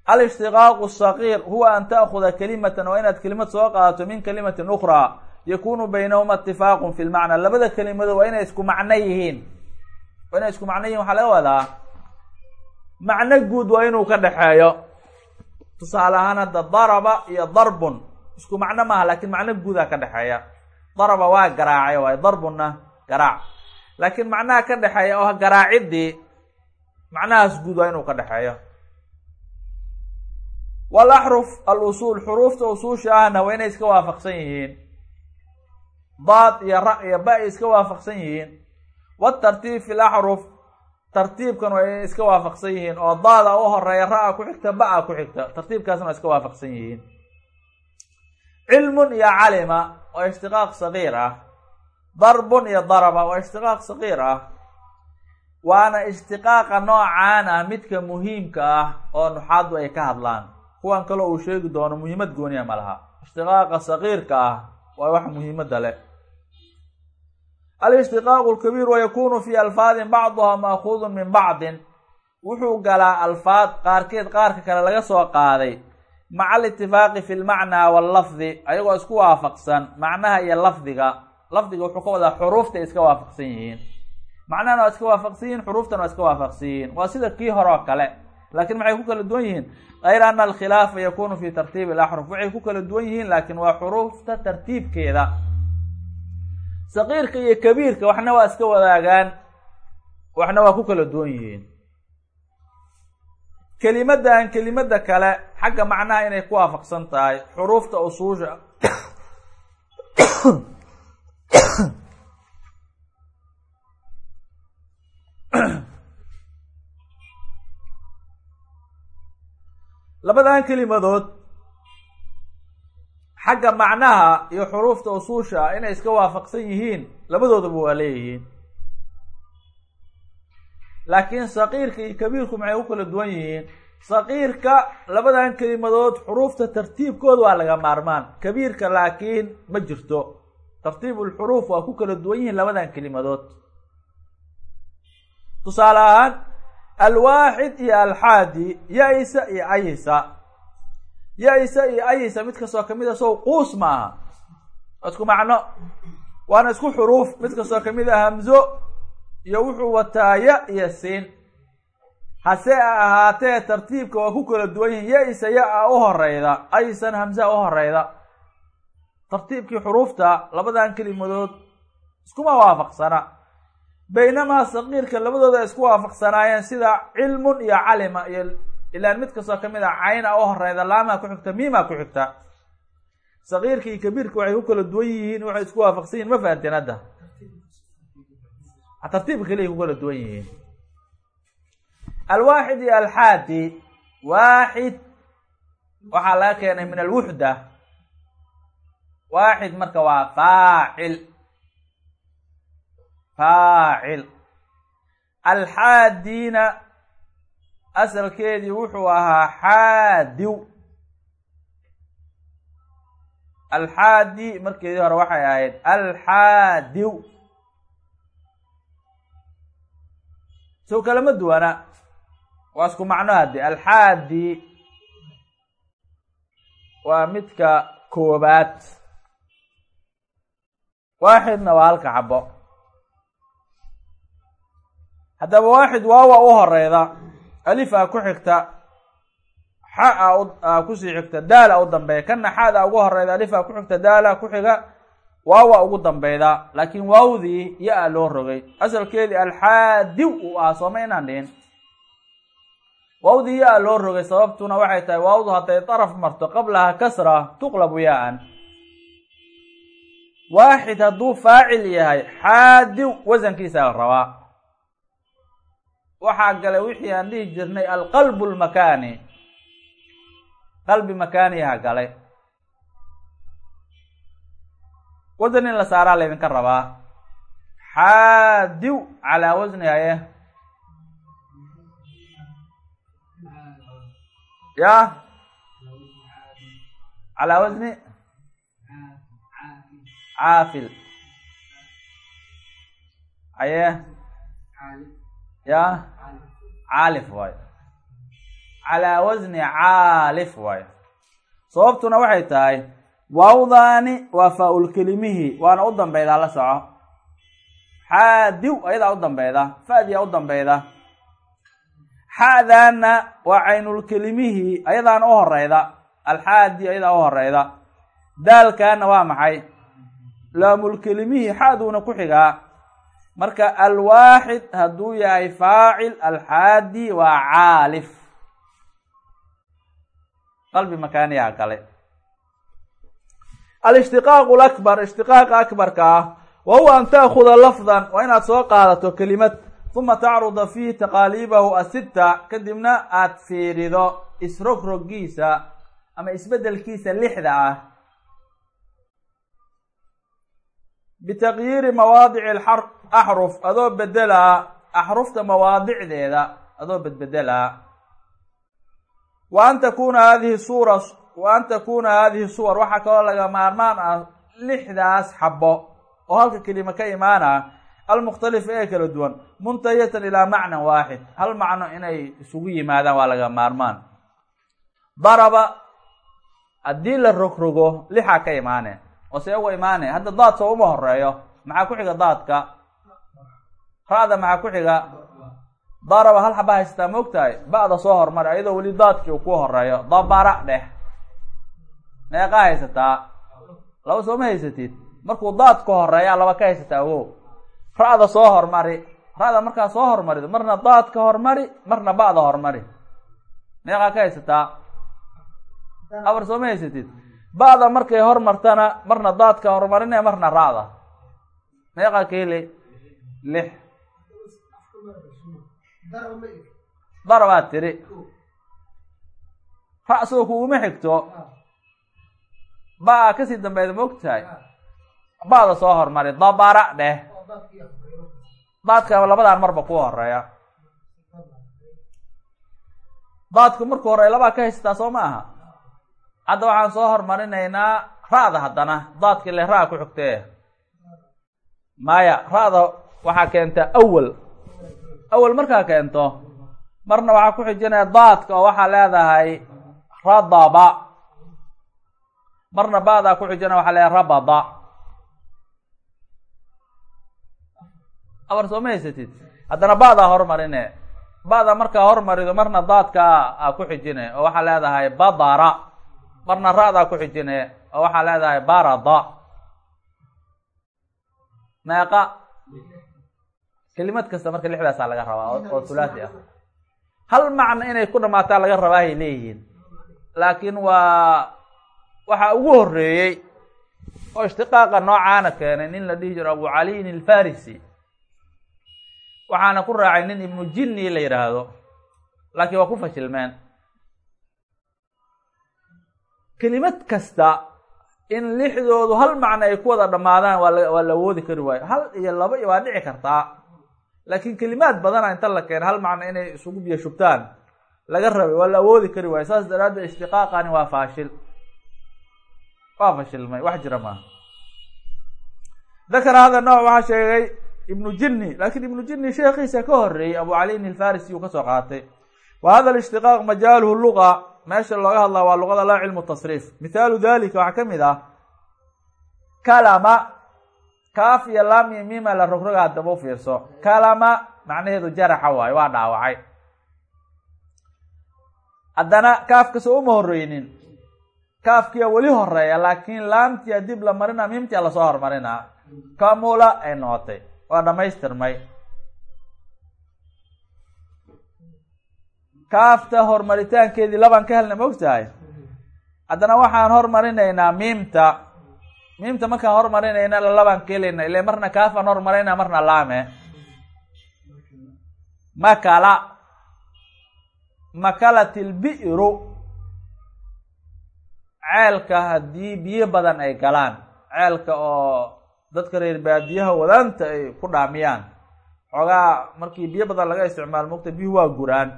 Alishtiqaaqu sagiir huwa an ta'khuda kalimatan waa inaad kelimad soo qaadato min kalimatin ukraa yakunu baynahuma itifaaqun fi lmacna labada kelimadood waa inay isku macno yihiin. Waa inay isku macno yihiin waxaa laga wadaa macno guud waa inuu ka dhexeeyo tusaale ahaan hadda daraba iyo darbun isku macno maaha laakiin macno guudaa ka dhexeeya daraba waa garaacay waay darbunna garaac laakiin macnaha ka dhexeeya oo garaaciddii macnahaas guud waa inuu ka dhexeeyo. Walaxruf alusuul xuruufta usuusha ahna waa inay iska waafaqsan yihiin. Daad iyo ra iyo ba ay iska waafaqsan yihiin. Watartiib fi laxruf tartiibkan waa inay iska waafaqsan yihiin oo daada u horreeya ra'a ku xigta ba'a ku xigta tartiibkaasna waa iska waafaqsan yihiin. Cilmun iyo calima oo ishtiqaaq sagiir ah darbun iyo daraba oo ishtiqaaq sagiir ah. Waana ishtiqaaqa noocaan ah midka muhiimka ah oo nuxaadu ay ka hadlaan. Kuwan kaloo uu sheegi doono muhiimad gooniya ma laha. Ishtiqaaqa sagiirka ah waa wax muhiimada leh. Alishtiqaaqu lkabiir wayakunu fi alfaadin bacduha maakuudun min bacdin. Wuxuu galaa alfaad qaarkeed qaarka kale laga soo qaaday. Maca alitifaaqi fi lmacnaa wallafdi ayagoo isku waafaqsan macnaha iyo lafdiga lafdiga wuxuu ka wadaa xuruufta iska waafaqsan yihiin macnahana waa iska waafaqsan yihiin xuruuftana waa iska waafaqsan yihiin waa sida kii hore oo kale. Laakiin maxay ku kala duwan yihiin? Kayra ana alkhilaafa yakunu fi tartiibi alaxruf waxay ku kala duwan yihiin laakiin waa xuruufta tartiibkeeda. Saqiirka iyo kabiirka waxna waa iska wadaagaan. Waxna waa ku kala duwan yihiin. Kelimadan kelimada kale xagga macnaha inay ku waafaqsan tahay xuruufta usuusha labadan kelimadood xagga macnaha iyo xuruufta usuusha ah inay iska waafaqsan yihiin labadoodaba waa leeyihiin. Laakiin saqiirka iyo kabiirku maxay ku kala duwan yihiin? Saqiirka labadan kelimadood xuruufta tartiibkooda waa laga maarmaan. Kabiirka laakiin ma jirto tartiib ulxuruuf waa ku kala duwan yihiin labadan kelimadood tusaale ahaan alwaaxid iyo alxaadi ya-isa iyo ayisa. Ya-isa iyo ayisa mid kastoo ka mid a sow quus maaha. Waa isku macno. Waana isku xuruuf mid kastoo ka mid a hamzo iyo wuxuu wataa ya iyo siin. Hase ahaatee tartiibka waa ku kala duwan yihiin. Ya-isa ya-a u horeyda aysan hamza u horeyda tartiibkii xuruufta labadan kelimadood iskuma waafaqsana. Baynamaa saqiirka labadooda isku waafaqsanaayeen sida cilmun iyo calima iyo ilaan mid kastoo ka mid a cayna u horeyda laamaa ku xigta miimaa ku xigta. Saqiirka iyo kabiirka waxay ku kala duwan yihiin waxay isku waafaqsan yihiin ma fahanteen hadda? Tartiibka kaliya ku kala duwan yihiin. Alwaaxid iyo alxaadi waaxid waxaa laga keenay min alwuxda waaxid marka waa faacil. Faacil. Alxaadiina asalkeedii wuxuu ahaa xaadiw. Alxaadi markeedii hore waxay ahayd alxaadiw. Sow kalama duwana. Waa isku macno haddi alxaadi. Waa midka koobaad waaxidna waa halka xabo haddaba waaxid waawa u horeyda alif a ku xigta xa a ku sii xigta daala u dambeeya kana xaada ugu horeyda alif a ku xigta daala ku xiga waawa ugu dambeyda laakiin waawdii ya-a loo rogay asalkeedii alxaadiw uu ahaa sooma inaan dhihin waawdii ya-a loo rogay sababtuna waxay tahay waawdu hadday daraf marto qablaha kasra tuqlabu ya-an waaxid hadduu faacil yahay xaadiw wasankiisa la rabaa. Waxaa galay wixii aan dhihi jirnay alqalbu lmakaani qalbi makaaniyaha galay. Wasan in la saaraa laydinka rabaa. Xaadiw calaa wasni haye. Ya? Calaa wasni caafil haye ya? Caalif waayo calaa wasni caalif waayo sababtuna waxay tahay waawdaani waa faa-ul kelimihii waana u dambeydaa la soco. Xaadiw ayadaa u dambeyda fa-diyaa u dambeyda xaadaana waa caynulkelimihii ayadaana u horeyda alxaadi ayadaa u horeyda daalkaana waa maxay laamulkelimihii xaaduuna ku xigaa marka alwaaxid hadduu yahay faacil alxaadi waa caalif. Qalbi makaaniyaa galay alishtiqaaqu lakbar ishtiqaaqa akbarka ah wa huwa an taakuda lafdan waa inaad soo qaadato kelimad uma tacruda fiihi taqaaliibahu asita kadibna aada fiirido isrogrogiisa ama isbedelkiisa lixda ah bitaqyiiri mawaadici axruf adoo bedelaa axrufta mawaadicdeeda adoo bedbedelaa wa an takuna hadihi suura wa an takuna hadihi suwar waxaa kaloo laga maarmaan ah lixdaas xabo oo halka kelima ka imaana almukhtalifa ee kala duwan muntahiyatan ilaa macnan waaxid hal macno inay isugu yimaadaan waa laga maarmaan daraba haddii la rogrogo lixaa ka imaane oo see uga imaane hadda daad soo uma horeeyo maxaa ku xiga daadka? Ra-da maxaa ku xiga? Daraba hal xaba haysataa ma ogtahay? Ba-da soo hormari ayadoo weli daadkii uu ku horeeyo dabara dheh. Meeqaa haysataa? Laba sooma haysatid? Markuu daadka horeeyaa laba ka haysataa awow ra-da soo hormari. Ra-da markaa soo hormarido marna daadka hormari marna ba-da hormari. Meeqaa ka haysataa? Afar sooma haysatid ba-da markay hormartana marna daadka hormarine marna ra-da meeqaa ka lix. Darabaad tiri. Ra-soo kuguma xigto. Ba'a ka sii dambeeda ma ogtahay? Ba-da soo hormari dabara dheh. Daadka labadaan marba ku horreeya daadku markuu horreeya labaa ka haysataa soo ma aha hadda waxaan soo hormarinaynaa ra-da haddana. Daadka ile ra- ku xigtee. Maya ra-da waxaa keentaa awal awal markaa keento marna waxaa ku xijinaya daadka oo waxaa leedahay radaba marna ba-daa ku xijinaya waxaa leedahay rabada. Afar sooma haysatid? Haddana ba-daa hormarine. Ba-da markaa hormarido marna daadka a ku xijine oo waxaa leedahay badara marna ra-daa ku xijine oo waxaa leedahay barada. Meeqa? Kelimad kasta marka lixdaasaa laga rabaa oo thulathi ah. Hal macno inay ku dhamaataa laga rabaa hay leeyihiin. Laakiin waa waxaa ugu horeeyey oo ishtiqaaqa noocaana keenay nin la dhihi jiro abu caliyin alfarisi. Waxaana ku raacay nin ibnu jinni la yidhaahdo laakiin waa ku fashilmeen kelimad kasta in lixdoodu hal macno ay ku wada dhammaadaan waa la awoodi kari waayo. Hal iyo laba iyo waa dhici kartaa. Laakiin kelimaad badana inta la keena hal macno inay isugu biyo shubtaan laga rabay waa la awoodi kari waayo. Saas daraaddeed ishtiqaaqani waa faashil. Waa fashilmay wax jira maaha dakara hada nooc waxaa sheegay ibnu jinni laakiin ibnu jinni sheekhiisa ka horeeyey abu caliin ilfarisi uu ka soo qaatay. Wa hada alishtiqaaq majaaluhu luga meesha looga hadlaa waa luqada laa cilmu tasriif. Mithaalu dalika waxaa ka mid ah kalama kaaf iyo laam iyo mima la rogroga haddaba u fiirso. Kalama macnaheedu jaraxa waayo waa dhaawacay. Haddana kaafkasoo uma horeynin kaafkiya weli horreeya laakiin laamtia dib la marina miimtia la soo hormarinaa. Kamula ay noqotay. Waa dhamaystirmay kaafta horumaritaankeedii labaan ka helna ma ogtahay? Haddana waxaan hormarinaynaa miimta. Miimta markaan hormarinayna labaan ka helayna ile marna kaafaan hormarinaa marna laame. Makala makalat ilbi'ru ceelka haddii biyo badan ay galaan ceelka oo dadka reer baadiyaha wadaanta ay ku dhaamiyaan. Xoogaa markii biyo badan laga isticmaalo mogta biyuhu waa guraan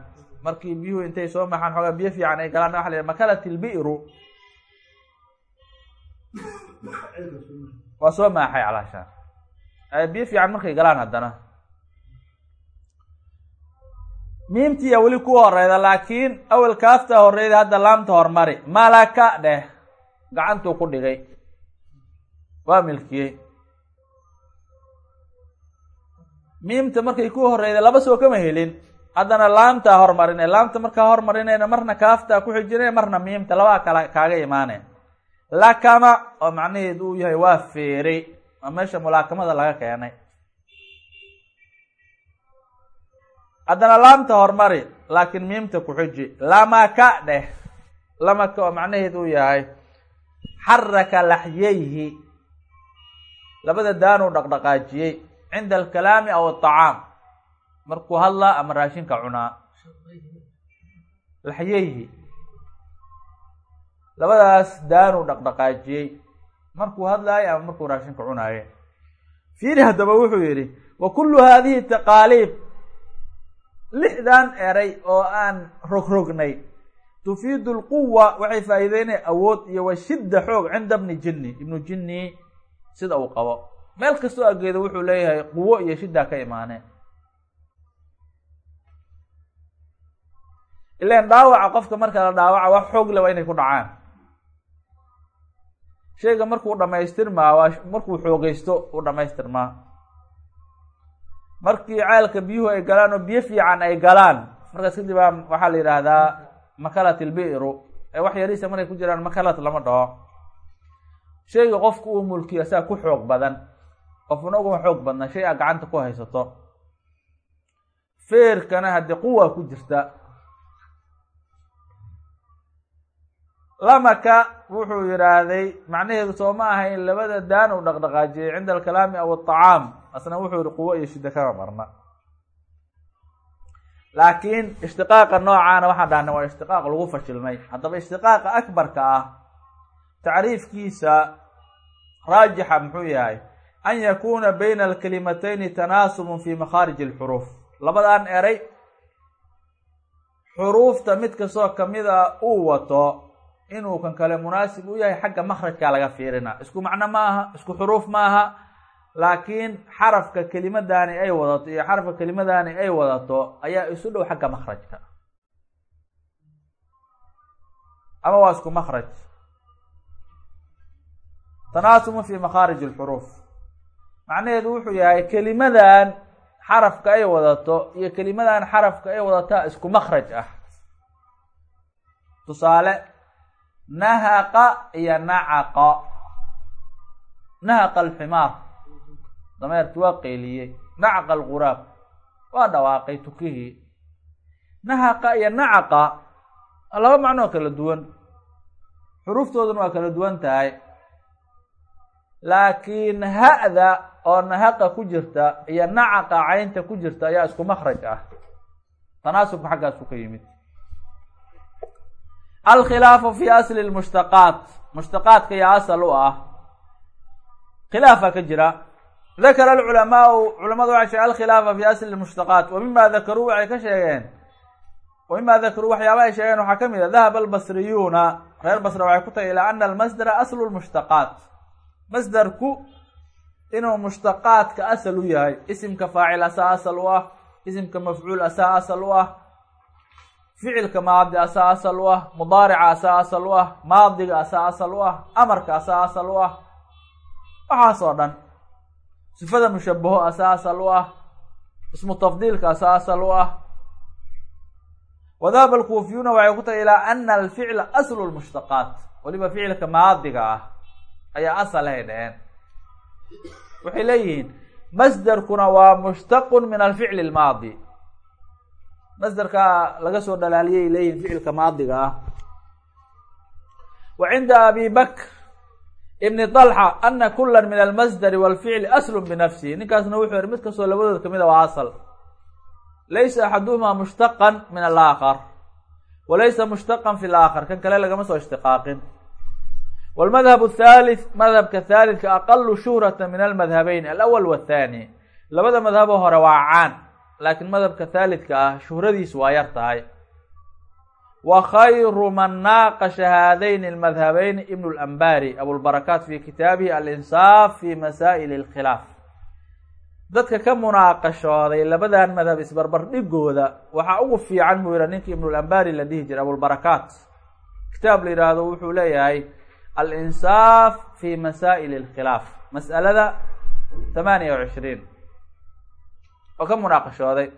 markii biyuhu intay soo maxaan xoogaa biyo fiican ay galaan waxa la makalat ilbi'ru waa soo maaxay calaashaan biyo fiican markay galaan haddana. Miimtiya weli ku horeyda laakiin awel kaafta horeyda hadda laamta hormari. Malaka dheh. Gacantuu ku dhigay. Waa milkiyey. Miimta markay ku horeyda laba soo kama helin haddana laamtaa hormarine laamta markaa hormarinayna marna kaaftaa ku xijine marna miimta labaa kala kaaga imaane. Lakama oo macnaheedu uu yahay waa feeray waa meesha mulaakamada laga keenay. Haddana laamta hormari laakiin miimta ku xiji lamaka dheh lamaka oo macnaheedu uu yahay xaraka laxyayhi labada daanuu dhaqdhaqaajiyey cinda alkalaami aw aطacaam markuu hadlaa ama raashinka cunaa. Laxyayhi. Labadaas daanuu dhaqdhaqaajiyey. Markuu hadlaayo ama markuu raashinka cunaayo fiiri haddaba wuxuu yidhi wa kullu haadihi taqaaliib. Lixdan eray oo aan rogrognay tufiidu lquwa waxay faa'iideynaya awood iyo wa shidda xoog cinda bni jinni. Ibnu jinni sida uu qabo. Meel kastoo ageedo wuxuu leeyahay quwo iyo shiddaa ka imaaneen ilan dhaawaca qofka marka la dhaawaca wax xoog le waa inay ku dhacaan. Shayga markuu dhamaystirmaa waa markuu xoogeysto uu dhamaystirmaa markii ceelka biyuhu ay galaan oo biyo fiican ay galaan markaas kadib a waxaa la yidhaahdaa makalat ilbi'ru ee wax yariisa markay ku jiraan makalat lama dhaho. Shayga qofku uu mulkiyo asaa ku xoog badan. Qofna uguma xoog badna shay a gacanta ku haysato. Feerkana haddii quwa ku jirta lamaka wuxuu yidhaahday macnaheedu soo ma aha in labada daan uu dhaqdhaqaajiyey cinda alkalaami aw aطacaam asna wuxuu yihi quwo iyo shida kama marna. Laakiin ishtiqaaqa noocaana waxaan dhahnay waa ishtiqaaq lagu fashilmay. Haddaba ishtiqaaqa akbarka ah tacriifkiisa raajixa muxuu yahay an yakuna bayna alkalimatayni tanaasubun fi makhaarij alxuruuf. Labadan eray xuruufta mid kastoo ka mid a uu wato inuu kan kale munaasib u yahay xagga makrajka laga fiirina. Isku macno ma aha isku xuruuf ma aha laakiin xarafka kelimadaani ay wadato iyo xarafka kelimadaani ay wadato ayaa isu dhow xagga makrajka ama waa isku makraj tanaasumun fi makhaarij alxuruuf. Macnaheedu wuxuu yahay kelimadan xarafka ay wadato iyo kelimadan xarafka ay wadataa isku makraj ah. Tusaale nahaqa iyo nacaqa. Nahaqa alximaar. Dameerkii waa qayliyey nacaqa alquraab waa dhawaaqay tukihii nahaqa iyo nacaqa laba macnoo kala duwan. Xuruuftooduna waa kala duwan tahay. Laakiin ha'da oo nahaqa ku jirta iyo nacaqa caynta ku jirta ayaa isku makraj ah. Tanaasubka xaggaasu ka yimid alkhilaafu fi asli lmushtaqaat mushtaqaadka iyo asal u ah khilaafa ka jira dakara alculamaau culamadu waxay sheegen alkhilaafa fi asli lmushtaqaat wa mima dakaruu waxay ka sheegeen wa mima dakaruu waxyaaba ay sheegeen waxaa ka mid a dahaba albasriyuuna reer basra waxay ku tahay ilaa ana almasdara aslu lmushtaqaat masdarku inuu mushtaqaadka asal u yahay isimka faacil asaa asal u ah isimka mafcuul asaa asal u ah ficilka maadi asaa asal u ah mudaarica asaa asal u ah maadiga asaa asal u ah amarka asaa asal u ah waxaas oo dhan. Sifada mushabaho asaa asal u ah ismu tafdiilka asaa asal u ah wadahaba alkuufiyuuna waxay ku tahay ilaa ana alficla aslu lmushtaqaat weliba ficilka maadiga ah ayaa asalahay dheheen waxay leeyihiin masderkuna waa mushtaqun min alficli lmaadi masderkaa laga soo dhalaaliyay leeyihiin ficilka maadiga. Ah wa cinda abi bakr ibni طalxa ana kula min almasdari walficli aslu binafsihi ninkaasna wuxuu yihi mid kastoo labadood ka mid a waa asal. Laysa axaduhuma mushtaqan min alaakhar. Walaysa mushtaqan fi laakhar kan kale lagama soo ishtiqaaqin. Wlmadhab athalith madhabka thalidka aqalu shuhrata min almadhabeyn alawal wathani labada madhabo hore waa caan laakiin madhabka thaalidka ah shuhradiisu waa yar tahay. Wa khayru man naaqasha haadayni almadhabeyn ibnu lambari abulbarakaat fi kitaabihi alinsaaf fi masaa'il alkhilaaf. Dadka ka munaaqashooday labadan madhab isbarbar dhigooda waxaa ugu fiican buu yiha ninkii ibnulambari la dhihi jiray abulbarakaat. Kitaab la yidhaahdo wuxuu leeyahay alinsaaf fi masaa'il alkhilaaf. Mas'alada tamaaniya cishriin oo ka munaaqashooday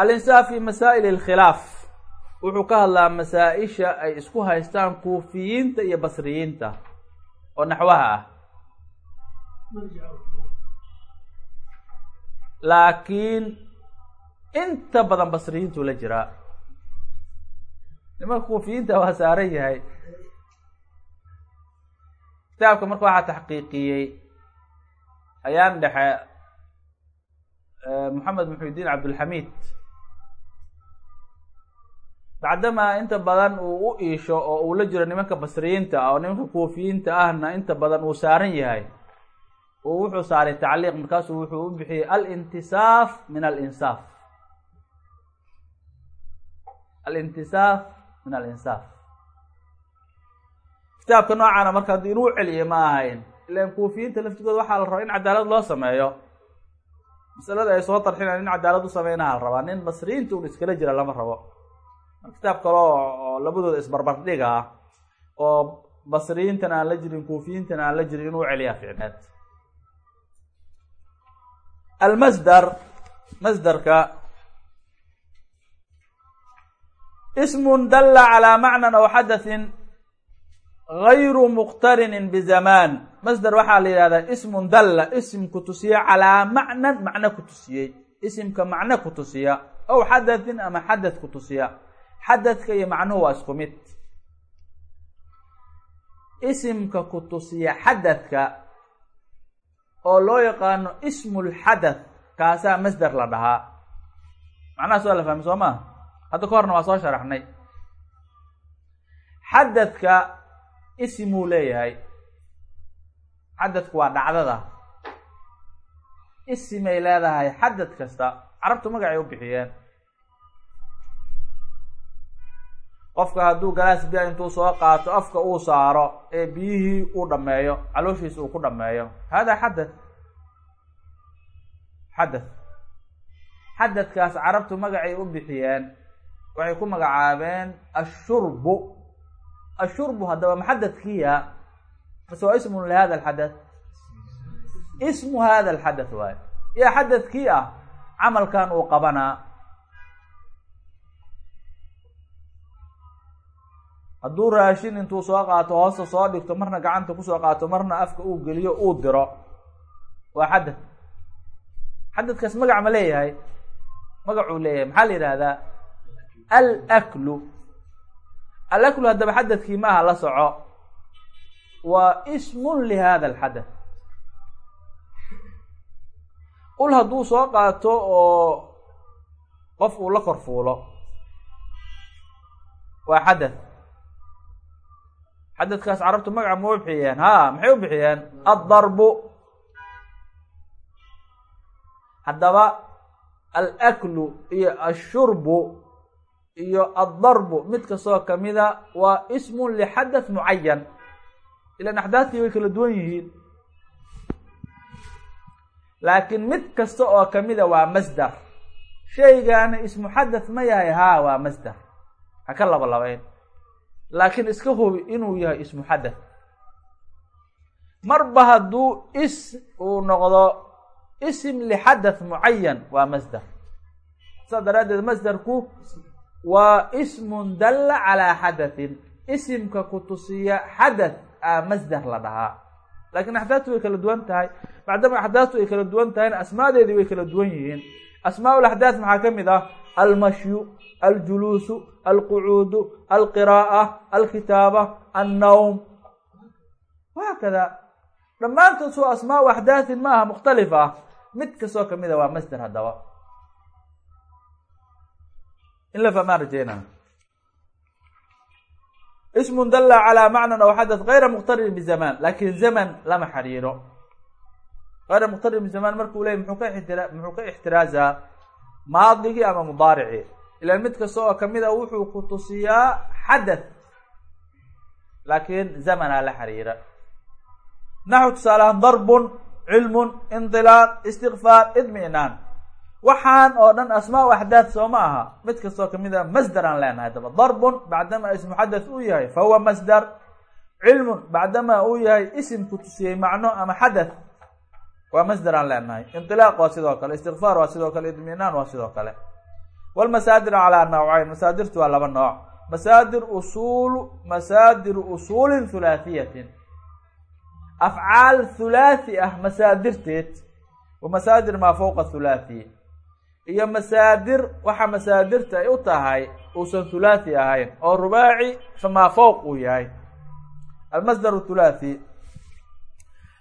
alinsaaf fi masaa'il alkhilaaf. Wuxuu ka hadlaa masaa-isha ay isku haystaan kuufiyiinta iyo basriyiinta oo naxwaha ah. Laakiin inta badan basriyiintuu la jiraa nimanka kuufiyiinta waa saaran yahay. Kitaabka marka waxaa taxqiiqiyey ayaan dhexe moxamed muxudiin cabdulxamiid bacdamaa inta badan uu u iisho oo uu la jiro nimanka basriyiinta ah oo nimanka kuufiyiinta ahna inta badan uu saaran yahay. Uu wuxuu saaray tacliiq markaasuu wuxuu u bixiyey alintisaaf min alinsaaf. Alintisaaf min alinsaaf. Kitaabka noocaana marka haddii inuu celiye ma ahayn. Ilan kuufiyiinta laftigooda waxaa la rabaa in cadaalad loo sameeyo masalada ay soo tarxinaan in cadaalad u sameynaha rabaa. Nin basriyiinta un iskala jira lama rabo. Kitaab kale oo labadooda isbarbardhiga oo basriyiintana aan la jirin kuufiyiintana aan la jirin inuu celiyaa ficneed. Almasdar masdarka ismun dalla calaa macnan aw xadathin gayru muqtarinin bizamaan masdar waxaa la yihahdaa ismun dalla isim ku tusiya calaa macnan macno ku tusiyey. Isimka macno ku tusiya aw xadathin ama xadath ku tusiya. Xadadka iyo macnuhu waa isku mid. Isimka ku tusiya xadadka oo loo yaqaano ismulxadath kaasaa masder la dhahaa. Macnahaas waa la fahmay soo maa hadda ka horna waa soo sharaxnay. Xadadka isimuu leeyahay xadadku waa dhacdada. Isimay leedahay xadad kasta carabtu magacay u bixiyeen. Qofka hadduu galaas biya intuu soo qaato afka uu saaro ee biyihii uu dhameeyo calooshiisa uu ku dhameeyo hada xadath xadath xadadkaas carabtu magacay u bixiyeen waxay ku magacaabeen ashurbu. Ashurbu haddaba maxadadkiya mase waa ismun lihada alxadath. Ismu hada alxadath waayo yaa xadadkii ah camalkan uu qabanaa. Hadduu raashin intuu soo qaato hoosta soo dhigto marna gacanta ku soo qaato marna afka uu geliyo uu diro. Waa xadad xadadkaas magac ma leeyahay. Magacuu leeyahay. Maxaa la yidhahdaa alaklu. Alaklu haddaba xadadkii maaha la soco waa ismun lihada alxadath ul hadduu soo qaato oo qof uu la kor fuulo waa xadath xadadkaas carabtu magaca ma bixiyeen. Ha maxay u bixiyeen? Addarbu. Haddaba alaklu iyo ashurbu iyo addarbu mid kastoo kamida waa ismun lixadath mucayan ilan axdaadtii way kala duwan yihiin. Laakiin mid kasta oo kamida waa masdar. Shaygaana ismu xadath ma yahay haa waa masdar. Ha ka laba labayn laakiin iska hubi inuu yahay ismu xadath marba hadduu is uu noqdo isim lixadath mucayan waa masdar. Saas daraaddeed masdarku waa ismun dalla calaa xadathin isimka ku tusiya xadath masdar la dhahaa laakiin axdaadtu way kala duwan tahay bacdama axdaadtu ay kala duwan tahayna asmaadeedii way kala duwan yihiin asmaa laxdaad maxaa ka mid ah almashyu aljuluusu alqucuudu alqira'a alkitaaba annawm wahaakada dhammaantood soo asmaau axdaathin ma aha mukhtalif ah mid kastoo ka mid a waa masder haddaba in la fahmaan rajeynaa ismun dalla calaa macnan aw xadath gayra muqtarin bizamaan laakiin zaman lama xiriiro gayra muqtarin bizamaan markuu leeyay muxuu ka ixtira muxuu ka ixtiraazaa maadigii ama mudaaricii ilan mid kasta oo ka mid a wuxuu ku tusiyaa xadath laakiin zamanaa la xiriira naxu tusaalehaan darbun cilmun indilaaq istikfaar idminaan waxaan oo dhan asmaa axdaad soo ma aha. Mid kastoo ka mid a masder aan leenahay daba darbun bacdama ismu xadath uu yahay fa huwa masdar. Cilmun bacdama uu yahay isim ku tusiyey macno ama xadath waa masder aan leenahay. Indilaaq waa sidoo kale istikfaar waa sidoo kale idminaan waa sidoo kale. Wlmasaadir calaa nawcayn masaadirtu waa laba nooc. Masaadir usuul masaadir usuulin hulaahiyatin afcaal hulaathi ah masaadirteed. Wa masaadir maa fowqa hulaathi iyo masaadir waxa masaadirta ay u tahay uusan hulaathi ahayn oo rubaaci famaa fowq uu yahay. Almasdar hulaathi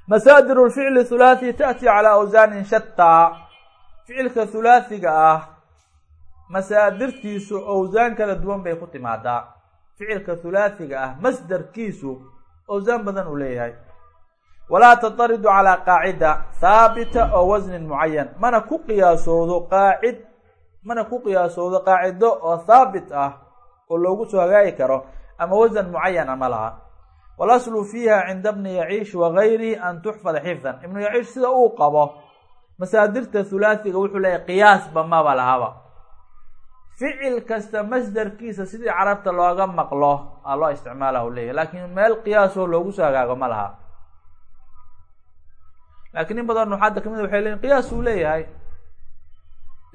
masaadir lficli hulaathi taأti calى awsaanin shataa ficilka hulaathiga ah masaadirtiisu owsaan kala duwan bay ku timaadaa. Ficilka hulaathiga ah masdarkiisu owsaan badan uu leeyahay walaa tataridu calaa qaacida haabita oo wasnin mucayan mana ku qiyaasoodo qaacid mana ku qiyaasoodo qaacido oo haabit ah oo loogu soo hagaagi karo ama wasan mucayan ama laha. Walaslu fiiha cinda bni yaciish wagayrihi an tuxfada xifdan. Ibnu yaciish sida uu qabo masaadirta hulaathiga wuxuu leeyahy qiyaasba maba lahaba. Ficil kasta masdarkiisa sidii carabta looga maqlo aa loo isticmaala u leeyahy laakiin meel qiyaasoo loogu soo hagaago ma laha laakiin in badan nuxaadda ka mid waxay leeyiin qiyaas uu leeyahay.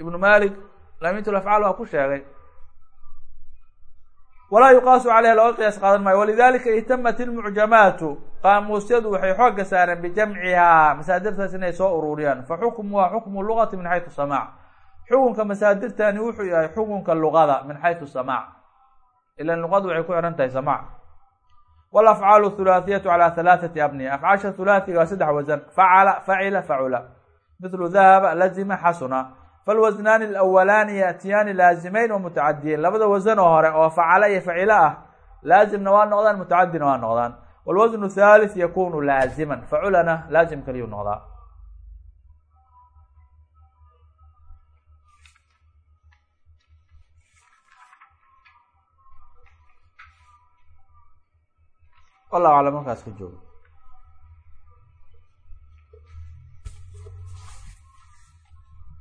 Ibnu malik lamintul afcaal waa ku sheegay walaa yuqaasu caleyha looga qiyaas qaadan maayo. Walidalika ihtamat ilmucjamaatu qaamuusyadu waxay xooga saareen bijamcihaa. Masaadirtaas inay soo ururiyaan. Fa xukmuha xukmu lugati min xaytu samaac. Xukunka masaadirtani wuxuu yahay xukunka luqada min xaytu samaac. Ilan luqadu waxay ku xihan tahay samaac walafcaalu thulaathiyatu calaa halaathati abniya afcaasha thulaathiga waa saddex wasan facala facila facula mithlu dahaba lazima xasuna falwasnaani alawalaani yaatiyaani laazimeyn wa mutacadiyeyn labada wasan oo hore oo facala iyo facilo ah laazimna waa noqdaan mutacadina waa noqdaan walwasnu thalith yakunu laaziman faculana laazim kaliyuu noqdaa wallahu aclam markaas ka joogo